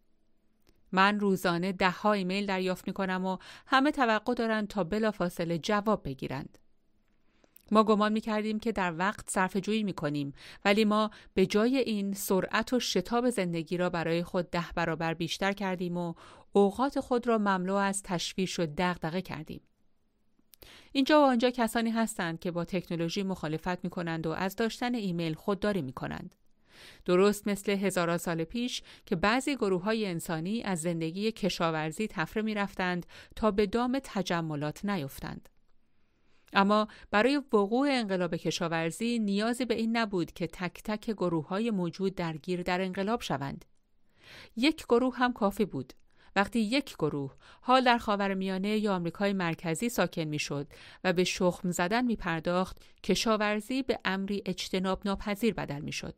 من روزانه ده ها ایمیل دریافت می کنم و همه توقع دارند تا بلافاصله جواب بگیرند. ما گمان می کردیم که در وقت صرف جویی می کنیم ولی ما به جای این سرعت و شتاب زندگی را برای خود ده برابر بیشتر کردیم و اوقات خود را مملو از تشویش و دغدغه کردیم. اینجا و آنجا کسانی هستند که با تکنولوژی مخالفت می کنند و از داشتن ایمیل خودداری می کنند. درست مثل هزاران سال پیش که بعضی گروه های انسانی از زندگی کشاورزی تفره می رفتند تا به دام تجملات نیفتند. اما برای وقوع انقلاب کشاورزی نیازی به این نبود که تک تک گروه های موجود درگیر در انقلاب شوند. یک گروه هم کافی بود. وقتی یک گروه حال در خاورمیانه یا آمریکای مرکزی ساکن می‌شد و به شخم زدن می پرداخت کشاورزی به امری اجتناب ناپذیر بدل می شد.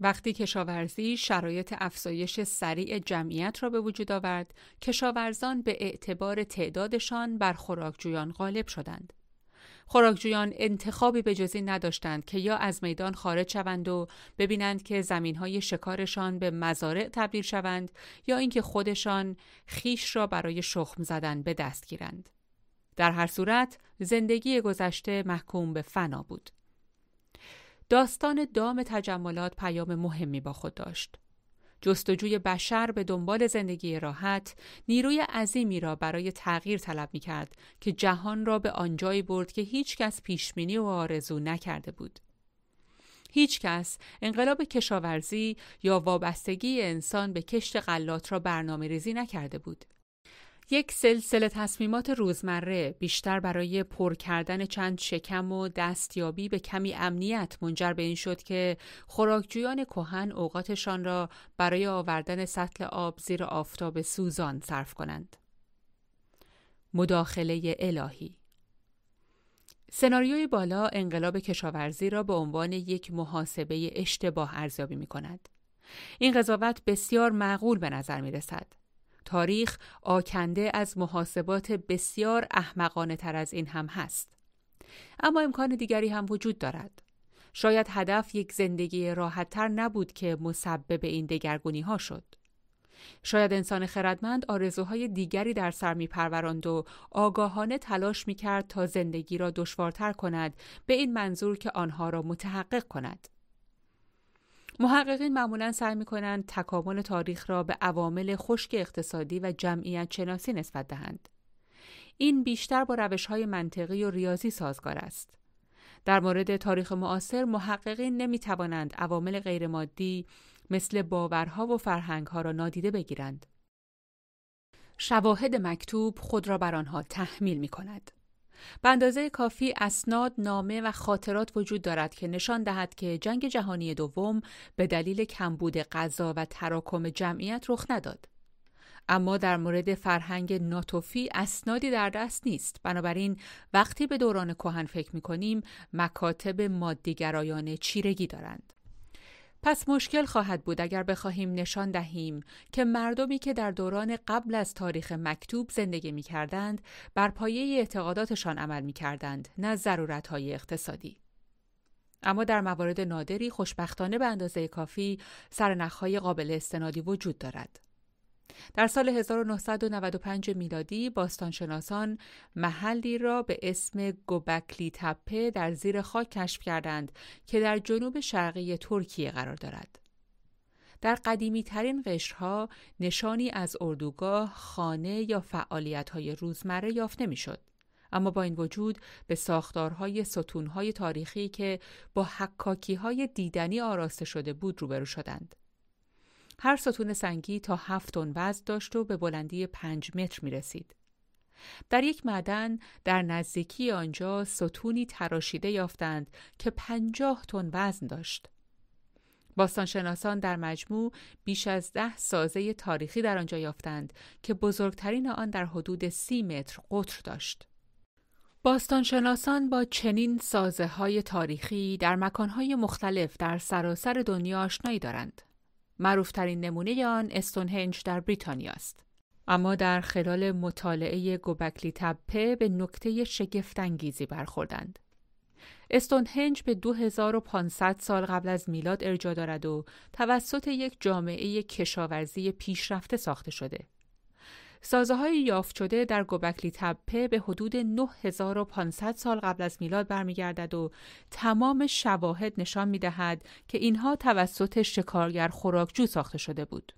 وقتی کشاورزی شرایط افزایش سریع جمعیت را به وجود آورد، کشاورزان به اعتبار تعدادشان بر خوراکجویان غالب شدند. خوراکجویان انتخابی به جزی نداشتند که یا از میدان خارج شوند و ببینند که زمینهای شکارشان به مزارع تبدیل شوند یا اینکه خودشان خیش را برای شخم زدن به دست گیرند. در هر صورت زندگی گذشته محکوم به فنا بود. داستان دام تجملات پیام مهمی با خود داشت. جستجوی بشر به دنبال زندگی راحت نیروی عظیمی را برای تغییر طلب می کرد که جهان را به آنجایی برد که هیچ کس پیشبینی و آرزو نکرده بود. هیچ کس انقلاب کشاورزی یا وابستگی انسان به کشت غلات را برنامه ریزی نکرده بود. یک سلسله تصمیمات روزمره بیشتر برای پر کردن چند شکم و دستیابی به کمی امنیت منجر به این شد که خوراکجویان کهن اوقاتشان را برای آوردن سطل آب زیر آفتاب سوزان صرف کنند. مداخله الهی سناریوی بالا انقلاب کشاورزی را به عنوان یک محاسبه اشتباه ارزیابی می کند. این قضاوت بسیار معقول به نظر می رسد. تاریخ آکنده از محاسبات بسیار احمقانه تر از این هم هست. اما امکان دیگری هم وجود دارد. شاید هدف یک زندگی راحتتر نبود که مسبب این دگرگونی ها شد. شاید انسان خردمند آرزوهای دیگری در سر می و آگاهانه تلاش می کرد تا زندگی را دشوارتر کند به این منظور که آنها را متحقق کند. محققین معمولا سعی می کنند تکامل تاریخ را به عوامل خشک اقتصادی و جمعیت شناسی نسبت دهند. این بیشتر با روش های منطقی و ریاضی سازگار است. در مورد تاریخ معاصر محققین نمی توانند عوامل غیرمادی مثل باورها و فرهنگها را نادیده بگیرند. شواهد مکتوب خود را بر آنها تحمیل می کند. به اندازه کافی اسناد، نامه و خاطرات وجود دارد که نشان دهد که جنگ جهانی دوم به دلیل کمبود غذا و تراکم جمعیت رخ نداد. اما در مورد فرهنگ ناتوفی اسنادی در دست نیست بنابراین وقتی به دوران کهن فکر می کنیم مکاتب مادیگرایانه چیرگی دارند پس مشکل خواهد بود اگر بخواهیم نشان دهیم که مردمی که در دوران قبل از تاریخ مکتوب زندگی می کردند بر پایه اعتقاداتشان عمل می کردند نه ضرورت های اقتصادی. اما در موارد نادری خوشبختانه به اندازه کافی سرنخهای قابل استنادی وجود دارد. در سال 1995 میلادی باستانشناسان محلی را به اسم گوبکلی تپه در زیر خاک کشف کردند که در جنوب شرقی ترکیه قرار دارد. در قدیمی ترین قشرها نشانی از اردوگاه، خانه یا فعالیت های روزمره یافت شد. اما با این وجود به ساختارهای ستونهای تاریخی که با حکاکی های دیدنی آراسته شده بود روبرو شدند. هر ستون سنگی تا هفت تن وزن داشت و به بلندی پنج متر می رسید. در یک معدن در نزدیکی آنجا ستونی تراشیده یافتند که پنجاه تن وزن داشت. باستانشناسان در مجموع بیش از ده سازه تاریخی در آنجا یافتند که بزرگترین آن در حدود سی متر قطر داشت. باستانشناسان با چنین سازه های تاریخی در مکانهای مختلف در سراسر دنیا آشنایی دارند. معروفترین نمونه آن استونهنج در بریتانیا است. اما در خلال مطالعه گوبکلی تپه به نکته شگفتانگیزی برخوردند. استونهنج به 2500 سال قبل از میلاد ارجا دارد و توسط یک جامعه کشاورزی پیشرفته ساخته شده. سازه های یافت شده در گوبکلی تپه به حدود 9500 سال قبل از میلاد برمیگردد و تمام شواهد نشان می دهد که اینها توسط شکارگر خوراکجو ساخته شده بود.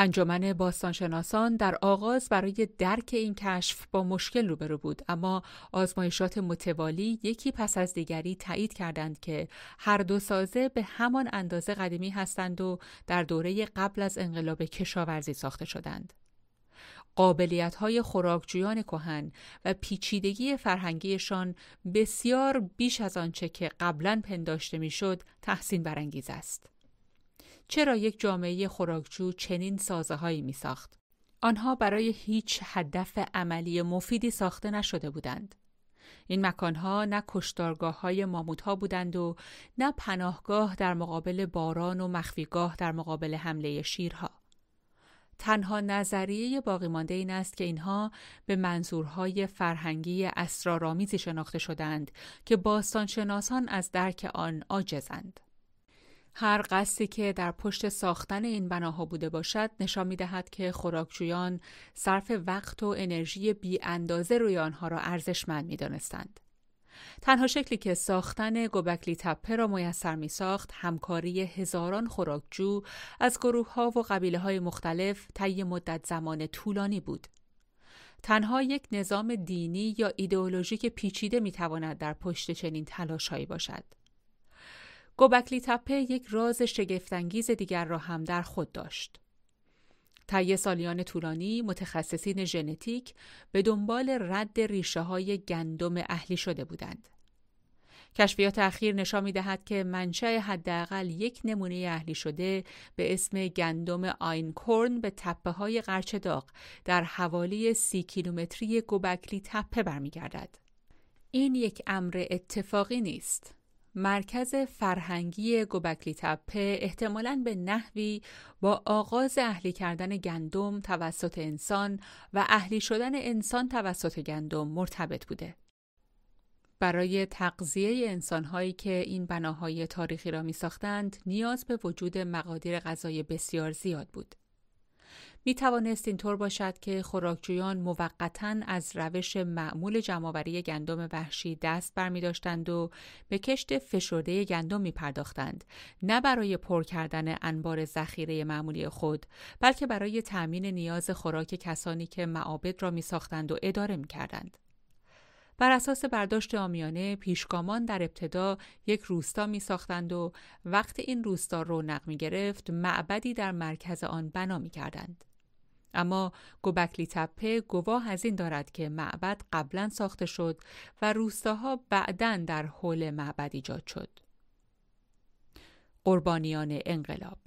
انجمن باستانشناسان در آغاز برای درک این کشف با مشکل روبرو بود اما آزمایشات متوالی یکی پس از دیگری تایید کردند که هر دو سازه به همان اندازه قدیمی هستند و در دوره قبل از انقلاب کشاورزی ساخته شدند. قابلیت های خوراکجویان کهن و پیچیدگی فرهنگیشان بسیار بیش از آنچه که قبلا پنداشته می‌شد تحسین برانگیز است. چرا یک جامعه خوراکجو چنین سازه هایی می ساخت؟ آنها برای هیچ هدف عملی مفیدی ساخته نشده بودند. این مکانها نه کشتارگاه های ماموت ها بودند و نه پناهگاه در مقابل باران و مخفیگاه در مقابل حمله شیرها. تنها نظریه باقی مانده این است که اینها به منظورهای فرهنگی اسرارآمیزی شناخته شدند که باستانشناسان از درک آن عاجزند. هر قصدی که در پشت ساختن این بناها بوده باشد نشان می دهد که خوراکجویان صرف وقت و انرژی بی اندازه روی آنها را ارزشمند می دانستند. تنها شکلی که ساختن گوبکلی تپه را میسر می ساخت همکاری هزاران خوراکجو از گروه ها و قبیله های مختلف طی مدت زمان طولانی بود. تنها یک نظام دینی یا ایدئولوژیک پیچیده می تواند در پشت چنین تلاشهایی باشد. گوبکلی تپه یک راز شگفتانگیز دیگر را هم در خود داشت. طی سالیان طولانی متخصصین ژنتیک به دنبال رد ریشه های گندم اهلی شده بودند. کشفیات اخیر نشان می دهد که منشأ حداقل یک نمونه اهلی شده به اسم گندم آینکورن به تپه های قرچ داغ در حوالی سی کیلومتری گوبکلی تپه برمیگردد. این یک امر اتفاقی نیست. مرکز فرهنگی گوبکلی تپه احتمالاً به نحوی با آغاز اهلی کردن گندم توسط انسان و اهلی شدن انسان توسط گندم مرتبط بوده. برای تقضیه انسانهایی که این بناهای تاریخی را می ساختند نیاز به وجود مقادیر غذای بسیار زیاد بود. می توانست اینطور باشد که خوراکجویان موقتا از روش معمول جمعآوری گندم وحشی دست برمی داشتند و به کشت فشرده گندم می پرداختند نه برای پر کردن انبار ذخیره معمولی خود بلکه برای تأمین نیاز خوراک کسانی که معابد را می ساختند و اداره می کردند. بر اساس برداشت آمیانه پیشگامان در ابتدا یک روستا می ساختند و وقت این روستا رونق می گرفت معبدی در مرکز آن بنا می کردند. اما گوبکلی تپه گواه از این دارد که معبد قبلا ساخته شد و روستاها بعدا در حول معبد ایجاد شد. قربانیان انقلاب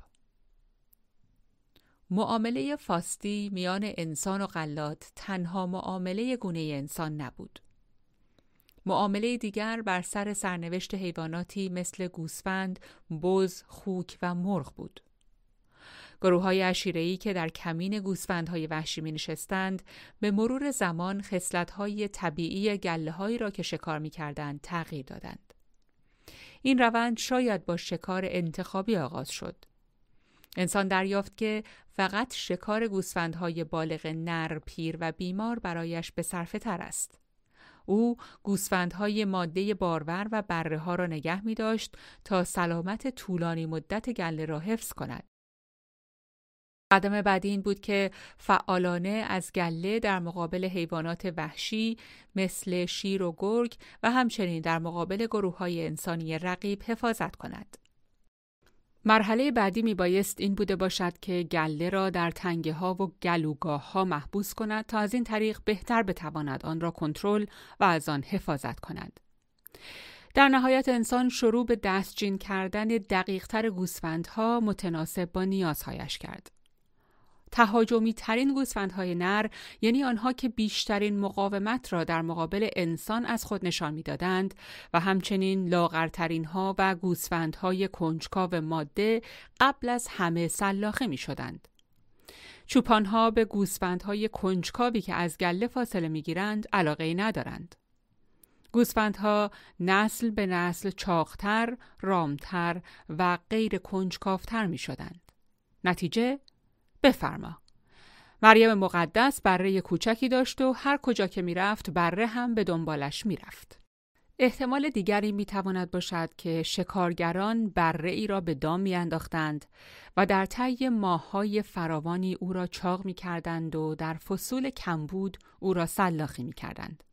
معامله فاستی میان انسان و غلات تنها معامله گونه انسان نبود. معامله دیگر بر سر سرنوشت حیواناتی مثل گوسفند، بز، خوک و مرغ بود. گروه های اشیرهی که در کمین گوسفندهای وحشی می نشستند به مرور زمان خصلت های طبیعی گله هایی را که شکار می کردند تغییر دادند. این روند شاید با شکار انتخابی آغاز شد. انسان دریافت که فقط شکار گوسفندهای بالغ نر، پیر و بیمار برایش به صرفه تر است. او گوسفندهای ماده بارور و بره ها را نگه می داشت تا سلامت طولانی مدت گله را حفظ کند. قدم بعدی این بود که فعالانه از گله در مقابل حیوانات وحشی مثل شیر و گرگ و همچنین در مقابل گروه های انسانی رقیب حفاظت کند. مرحله بعدی می بایست این بوده باشد که گله را در تنگه ها و گلوگاه ها محبوس کند تا از این طریق بهتر بتواند آن را کنترل و از آن حفاظت کند. در نهایت انسان شروع به دستجین کردن دقیقتر گوسفندها متناسب با نیازهایش کرد. تهاجمی ترین گوسفندهای نر یعنی آنها که بیشترین مقاومت را در مقابل انسان از خود نشان می‌دادند و همچنین لاغرترین ها و گوسفندهای کنجکاو ماده قبل از همه سلاخه می شدند. چوپانها به گوسفندهای کنجکاوی که از گله فاصله می گیرند علاقه ندارند. گوسفندها نسل به نسل چاقتر، رامتر و غیر کنجکاوتر می شدند. نتیجه بفرما مریم مقدس بره کوچکی داشت و هر کجا که می‌رفت بره هم به دنبالش می‌رفت. احتمال دیگری می تواند باشد که شکارگران بره ای را به دام می انداختند و در طی ماههای فراوانی او را چاق می کردند و در فصول کمبود او را سلاخی می کردند.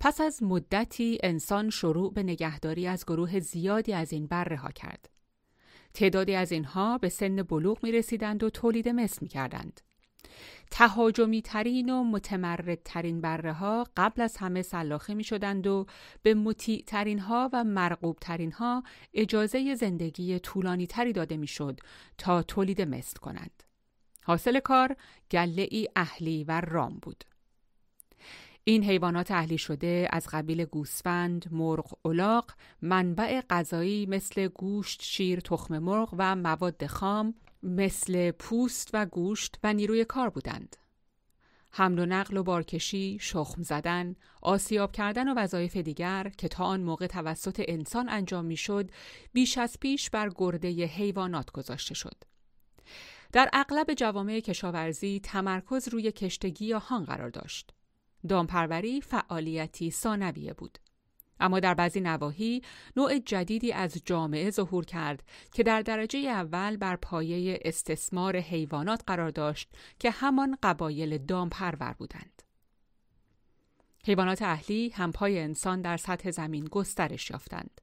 پس از مدتی انسان شروع به نگهداری از گروه زیادی از این بره ها کرد. تعدادی از اینها به سن بلوغ می رسیدند و تولید مثل می کردند. تهاجمی ترین و متمرد ترین بره ها قبل از همه سلاخه می شدند و به مطیع ترین ها و مرغوب ترین ها اجازه زندگی طولانی تری داده می شد تا تولید مثل کنند. حاصل کار گله ای اهلی و رام بود. این حیوانات اهلی شده از قبیل گوسفند، مرغ، الاغ، منبع غذایی مثل گوشت، شیر، تخم مرغ و مواد خام مثل پوست و گوشت و نیروی کار بودند. حمل و نقل و بارکشی، شخم زدن، آسیاب کردن و وظایف دیگر که تا آن موقع توسط انسان انجام می‌شد، بیش از پیش بر گرده حیوانات گذاشته شد. در اغلب جوامع کشاورزی تمرکز روی کشتگی یا هان قرار داشت. دامپروری فعالیتی ثانویه بود. اما در بعضی نواحی نوع جدیدی از جامعه ظهور کرد که در درجه اول بر پایه استثمار حیوانات قرار داشت که همان قبایل دامپرور بودند. حیوانات اهلی همپای انسان در سطح زمین گسترش یافتند.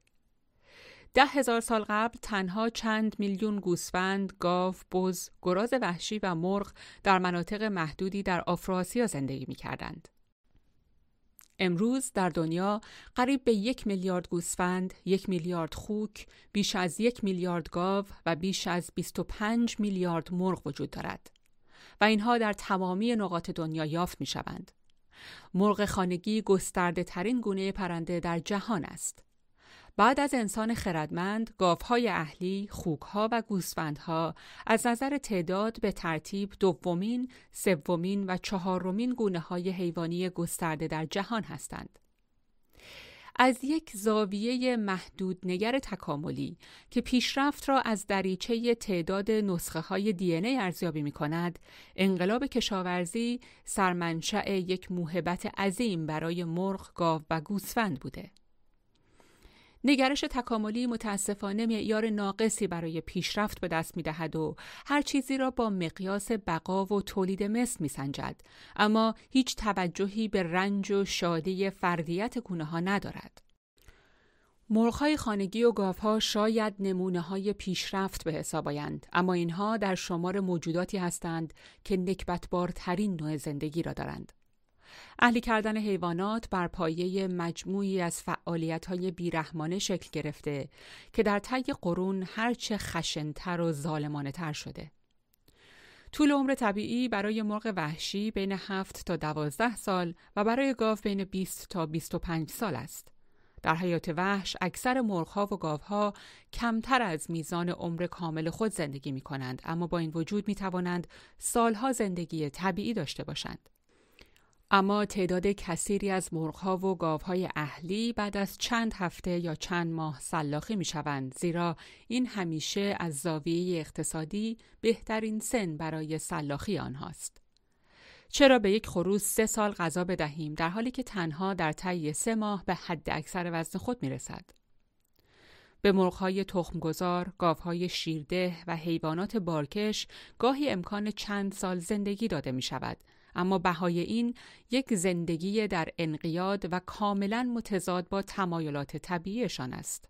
ده هزار سال قبل تنها چند میلیون گوسفند، گاو، بز، گراز وحشی و مرغ در مناطق محدودی در آفراسیا زندگی می کردند. امروز در دنیا قریب به یک میلیارد گوسفند، یک میلیارد خوک، بیش از یک میلیارد گاو و بیش از 25 میلیارد مرغ وجود دارد و اینها در تمامی نقاط دنیا یافت می شوند. مرغ خانگی گسترده ترین گونه پرنده در جهان است. بعد از انسان خردمند، گاوهای اهلی، خوکها و گوسفندها از نظر تعداد به ترتیب دومین، سومین و چهارمین گونه های حیوانی گسترده در جهان هستند. از یک زاویه محدود نگر تکاملی که پیشرفت را از دریچه تعداد نسخه های دی ای ارزیابی می کند، انقلاب کشاورزی سرمنشأ یک موهبت عظیم برای مرغ، گاو و گوسفند بوده. نگرش تکاملی متاسفانه معیار ناقصی برای پیشرفت به دست می دهد و هر چیزی را با مقیاس بقا و تولید مثل می سنجد. اما هیچ توجهی به رنج و شادی فردیت گونه ها ندارد. مرغهای خانگی و گاوها شاید نمونه های پیشرفت به حساب آیند اما اینها در شمار موجوداتی هستند که نکبتبارترین نوع زندگی را دارند. اهلی کردن حیوانات بر پایه مجموعی از های بیرحمانه شکل گرفته که در طی قرون هرچه خشنتر و ظالمانه تر شده. طول عمر طبیعی برای مرغ وحشی بین 7 تا 12 سال و برای گاو بین 20 تا 25 سال است. در حیات وحش اکثر مرغها و گاوها کمتر از میزان عمر کامل خود زندگی می کنند اما با این وجود می توانند سالها زندگی طبیعی داشته باشند. اما تعداد کثیری از مرغها و گاوهای اهلی بعد از چند هفته یا چند ماه سلاخی می شوند زیرا این همیشه از زاویه اقتصادی بهترین سن برای سلاخی آنهاست. چرا به یک خروس سه سال غذا بدهیم در حالی که تنها در طی سه ماه به حد اکثر وزن خود می رسد؟ به مرغهای تخمگذار، گاوهای شیرده و حیوانات بارکش گاهی امکان چند سال زندگی داده می شود اما بهای این یک زندگی در انقیاد و کاملا متضاد با تمایلات طبیعیشان است.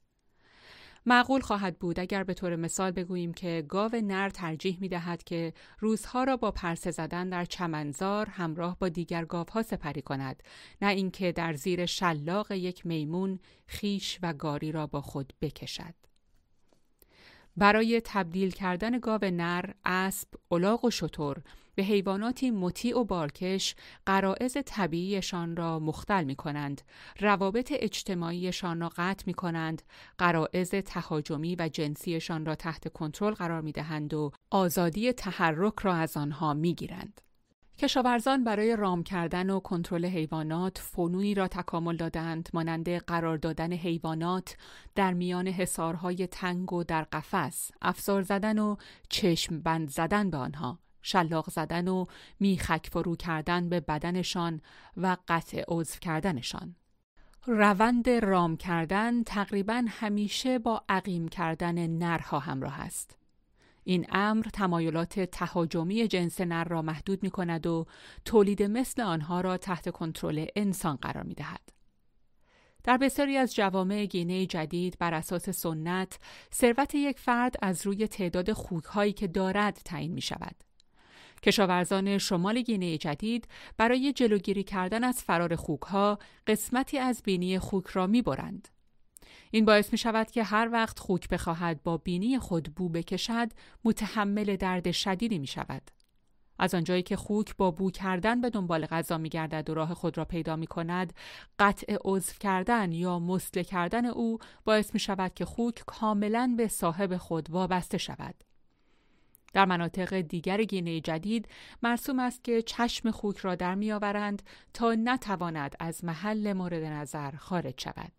معقول خواهد بود اگر به طور مثال بگوییم که گاو نر ترجیح می دهد که روزها را با پرسه زدن در چمنزار همراه با دیگر گاوها سپری کند نه اینکه در زیر شلاق یک میمون خیش و گاری را با خود بکشد. برای تبدیل کردن گاو نر، اسب، الاغ و شتر به حیواناتی مطیع و بارکش قرائز طبیعیشان را مختل می کنند، روابط اجتماعیشان را قطع می کنند، قرائز تهاجمی و جنسیشان را تحت کنترل قرار می دهند و آزادی تحرک را از آنها می گیرند. کشاورزان برای رام کردن و کنترل حیوانات فنونی را تکامل دادند. مانند قرار دادن حیوانات در میان حصارهای تنگ و در قفس افزار زدن و چشم بند زدن به آنها. شلاق زدن و میخک فرو کردن به بدنشان و قطع عضو کردنشان. روند رام کردن تقریبا همیشه با عقیم کردن نرها همراه است. این امر تمایلات تهاجمی جنس نر را محدود می کند و تولید مثل آنها را تحت کنترل انسان قرار می دهد. در بسیاری از جوامع گینه جدید بر اساس سنت، ثروت یک فرد از روی تعداد خوکهایی که دارد تعیین می شود. کشاورزان شمال گینه جدید برای جلوگیری کردن از فرار خوکها قسمتی از بینی خوک را می برند. این باعث می شود که هر وقت خوک بخواهد با بینی خود بو بکشد متحمل درد شدیدی می شود. از آنجایی که خوک با بو کردن به دنبال غذا می گردد و راه خود را پیدا می کند قطع عضو کردن یا مسله کردن او باعث می شود که خوک کاملا به صاحب خود وابسته شود. در مناطق دیگر گینه جدید مرسوم است که چشم خوک را در میآورند تا نتواند از محل مورد نظر خارج شود.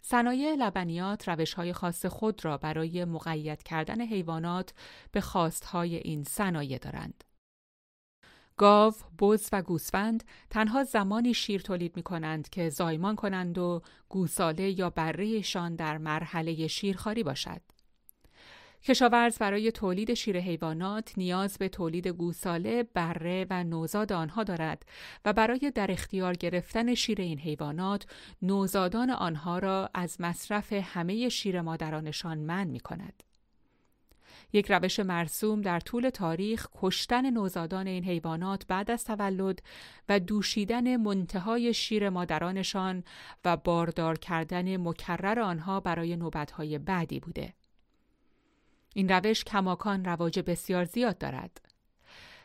صنایع لبنیات روش های خاص خود را برای مقید کردن حیوانات به خواستهای این صنایع دارند. گاو، بز و گوسفند تنها زمانی شیر تولید می کنند که زایمان کنند و گوساله یا برهشان در مرحله شیرخواری باشد. کشاورز برای تولید شیر حیوانات نیاز به تولید گوساله، بره و نوزاد آنها دارد و برای در اختیار گرفتن شیر این حیوانات نوزادان آنها را از مصرف همه شیر مادرانشان من می کند. یک روش مرسوم در طول تاریخ کشتن نوزادان این حیوانات بعد از تولد و دوشیدن منتهای شیر مادرانشان و باردار کردن مکرر آنها برای نوبتهای بعدی بوده. این روش کماکان رواج بسیار زیاد دارد.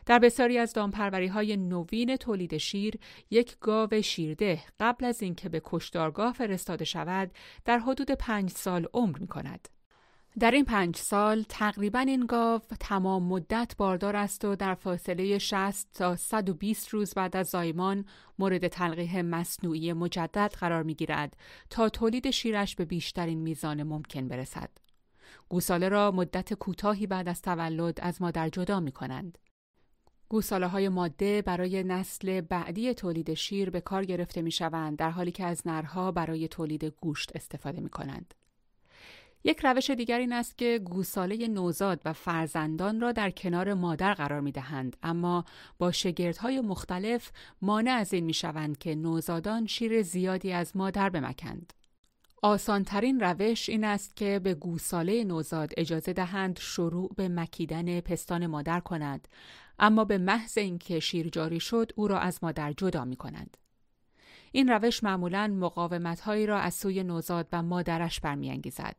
در بسیاری از دامپروری های نوین تولید شیر یک گاو شیرده قبل از اینکه به کشتارگاه فرستاده شود در حدود پنج سال عمر می کند. در این پنج سال تقریبا این گاو تمام مدت باردار است و در فاصله 60 تا 120 روز بعد از زایمان مورد تلقیح مصنوعی مجدد قرار می گیرد تا تولید شیرش به بیشترین میزان ممکن برسد. گوساله را مدت کوتاهی بعد از تولد از مادر جدا می کنند. گوساله های ماده برای نسل بعدی تولید شیر به کار گرفته می شوند در حالی که از نرها برای تولید گوشت استفاده می کنند. یک روش دیگر این است که گوساله نوزاد و فرزندان را در کنار مادر قرار می دهند اما با شگردهای مختلف مانع از این می شوند که نوزادان شیر زیادی از مادر بمکند. آسانترین روش این است که به گوساله نوزاد اجازه دهند شروع به مکیدن پستان مادر کند اما به محض اینکه شیر جاری شد او را از مادر جدا می کنند. این روش معمولا مقاومتهایی را از سوی نوزاد و مادرش برمیانگیزد.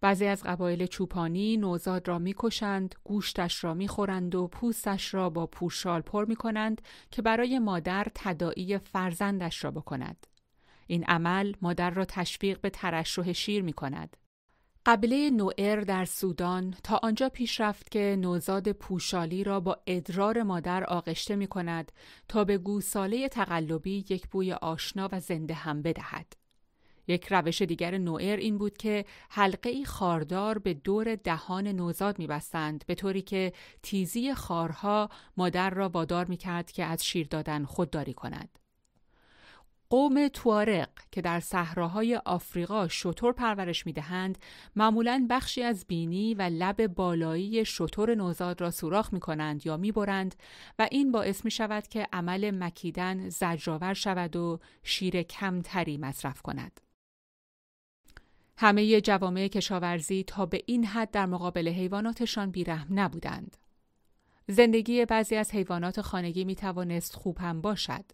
بعضی از قبایل چوپانی نوزاد را می‌کشند، گوشتش را می‌خورند و پوستش را با پوشال پر می کنند که برای مادر تدائی فرزندش را بکند. این عمل مادر را تشویق به ترشح شیر می کند. قبله نوئر در سودان تا آنجا پیش رفت که نوزاد پوشالی را با ادرار مادر آغشته می کند تا به گوساله تقلبی یک بوی آشنا و زنده هم بدهد. یک روش دیگر نوئر این بود که حلقه ای خاردار به دور دهان نوزاد می بستند به طوری که تیزی خارها مادر را وادار می کرد که از شیر دادن خودداری کند. قوم توارق که در صحراهای آفریقا شطور پرورش می‌دهند معمولا بخشی از بینی و لب بالایی شطور نوزاد را سوراخ می کنند یا می برند و این باعث می شود که عمل مکیدن زجرآور شود و شیر کمتری مصرف کند. همه جوامع کشاورزی تا به این حد در مقابل حیواناتشان بیرحم نبودند. زندگی بعضی از حیوانات خانگی می توانست خوب هم باشد.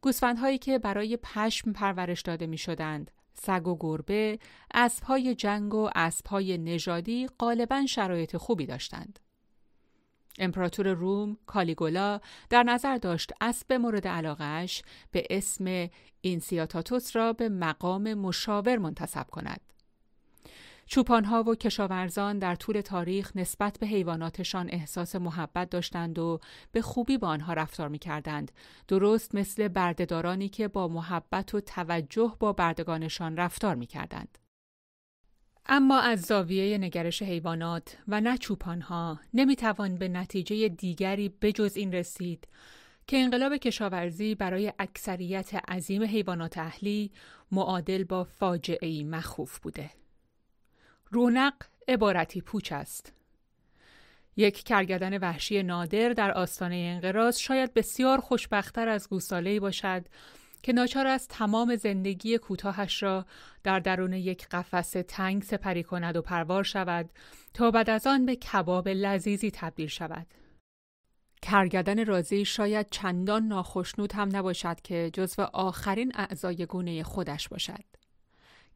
گوسفندهایی که برای پشم پرورش داده می شدند، سگ و گربه، اسبهای جنگ و اسبهای نژادی غالبا شرایط خوبی داشتند. امپراتور روم کالیگولا در نظر داشت اسب مورد علاقهش به اسم اینسیاتاتوس را به مقام مشاور منتصب کند. چوپانها و کشاورزان در طول تاریخ نسبت به حیواناتشان احساس محبت داشتند و به خوبی با آنها رفتار می کردند. درست مثل بردهدارانی که با محبت و توجه با بردگانشان رفتار می کردند. اما از زاویه نگرش حیوانات و نه چوپانها نمی‌توان به نتیجه دیگری بجز این رسید که انقلاب کشاورزی برای اکثریت عظیم حیوانات اهلی معادل با فاجعه مخوف بوده. رونق عبارتی پوچ است. یک کرگدن وحشی نادر در آستانه انقراض شاید بسیار خوشبختتر از گوساله‌ای باشد که ناچار است تمام زندگی کوتاهش را در درون یک قفس تنگ سپری کند و پروار شود تا بعد از آن به کباب لذیذی تبدیل شود. کرگدن رازی شاید چندان ناخشنود هم نباشد که جزو آخرین اعضای گونه خودش باشد.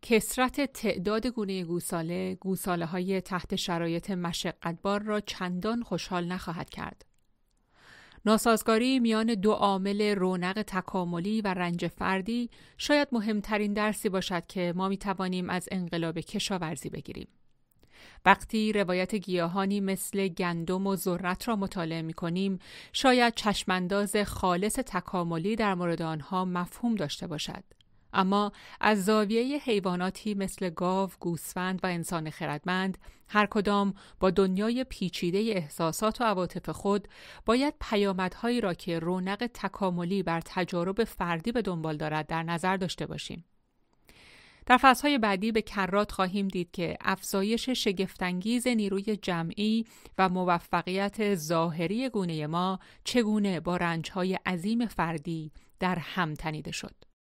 کسرت تعداد گونه گوساله گوساله های تحت شرایط مشقتبار را چندان خوشحال نخواهد کرد. ناسازگاری میان دو عامل رونق تکاملی و رنج فردی شاید مهمترین درسی باشد که ما می توانیم از انقلاب کشاورزی بگیریم. وقتی روایت گیاهانی مثل گندم و ذرت را مطالعه می کنیم، شاید چشمانداز خالص تکاملی در مورد آنها مفهوم داشته باشد. اما از زاویه حیواناتی مثل گاو، گوسفند و انسان خردمند هر کدام با دنیای پیچیده احساسات و عواطف خود باید پیامدهایی را که رونق تکاملی بر تجارب فردی به دنبال دارد در نظر داشته باشیم. در فصلهای بعدی به کرات خواهیم دید که افزایش شگفتانگیز نیروی جمعی و موفقیت ظاهری گونه ما چگونه با رنجهای عظیم فردی در هم تنیده شد.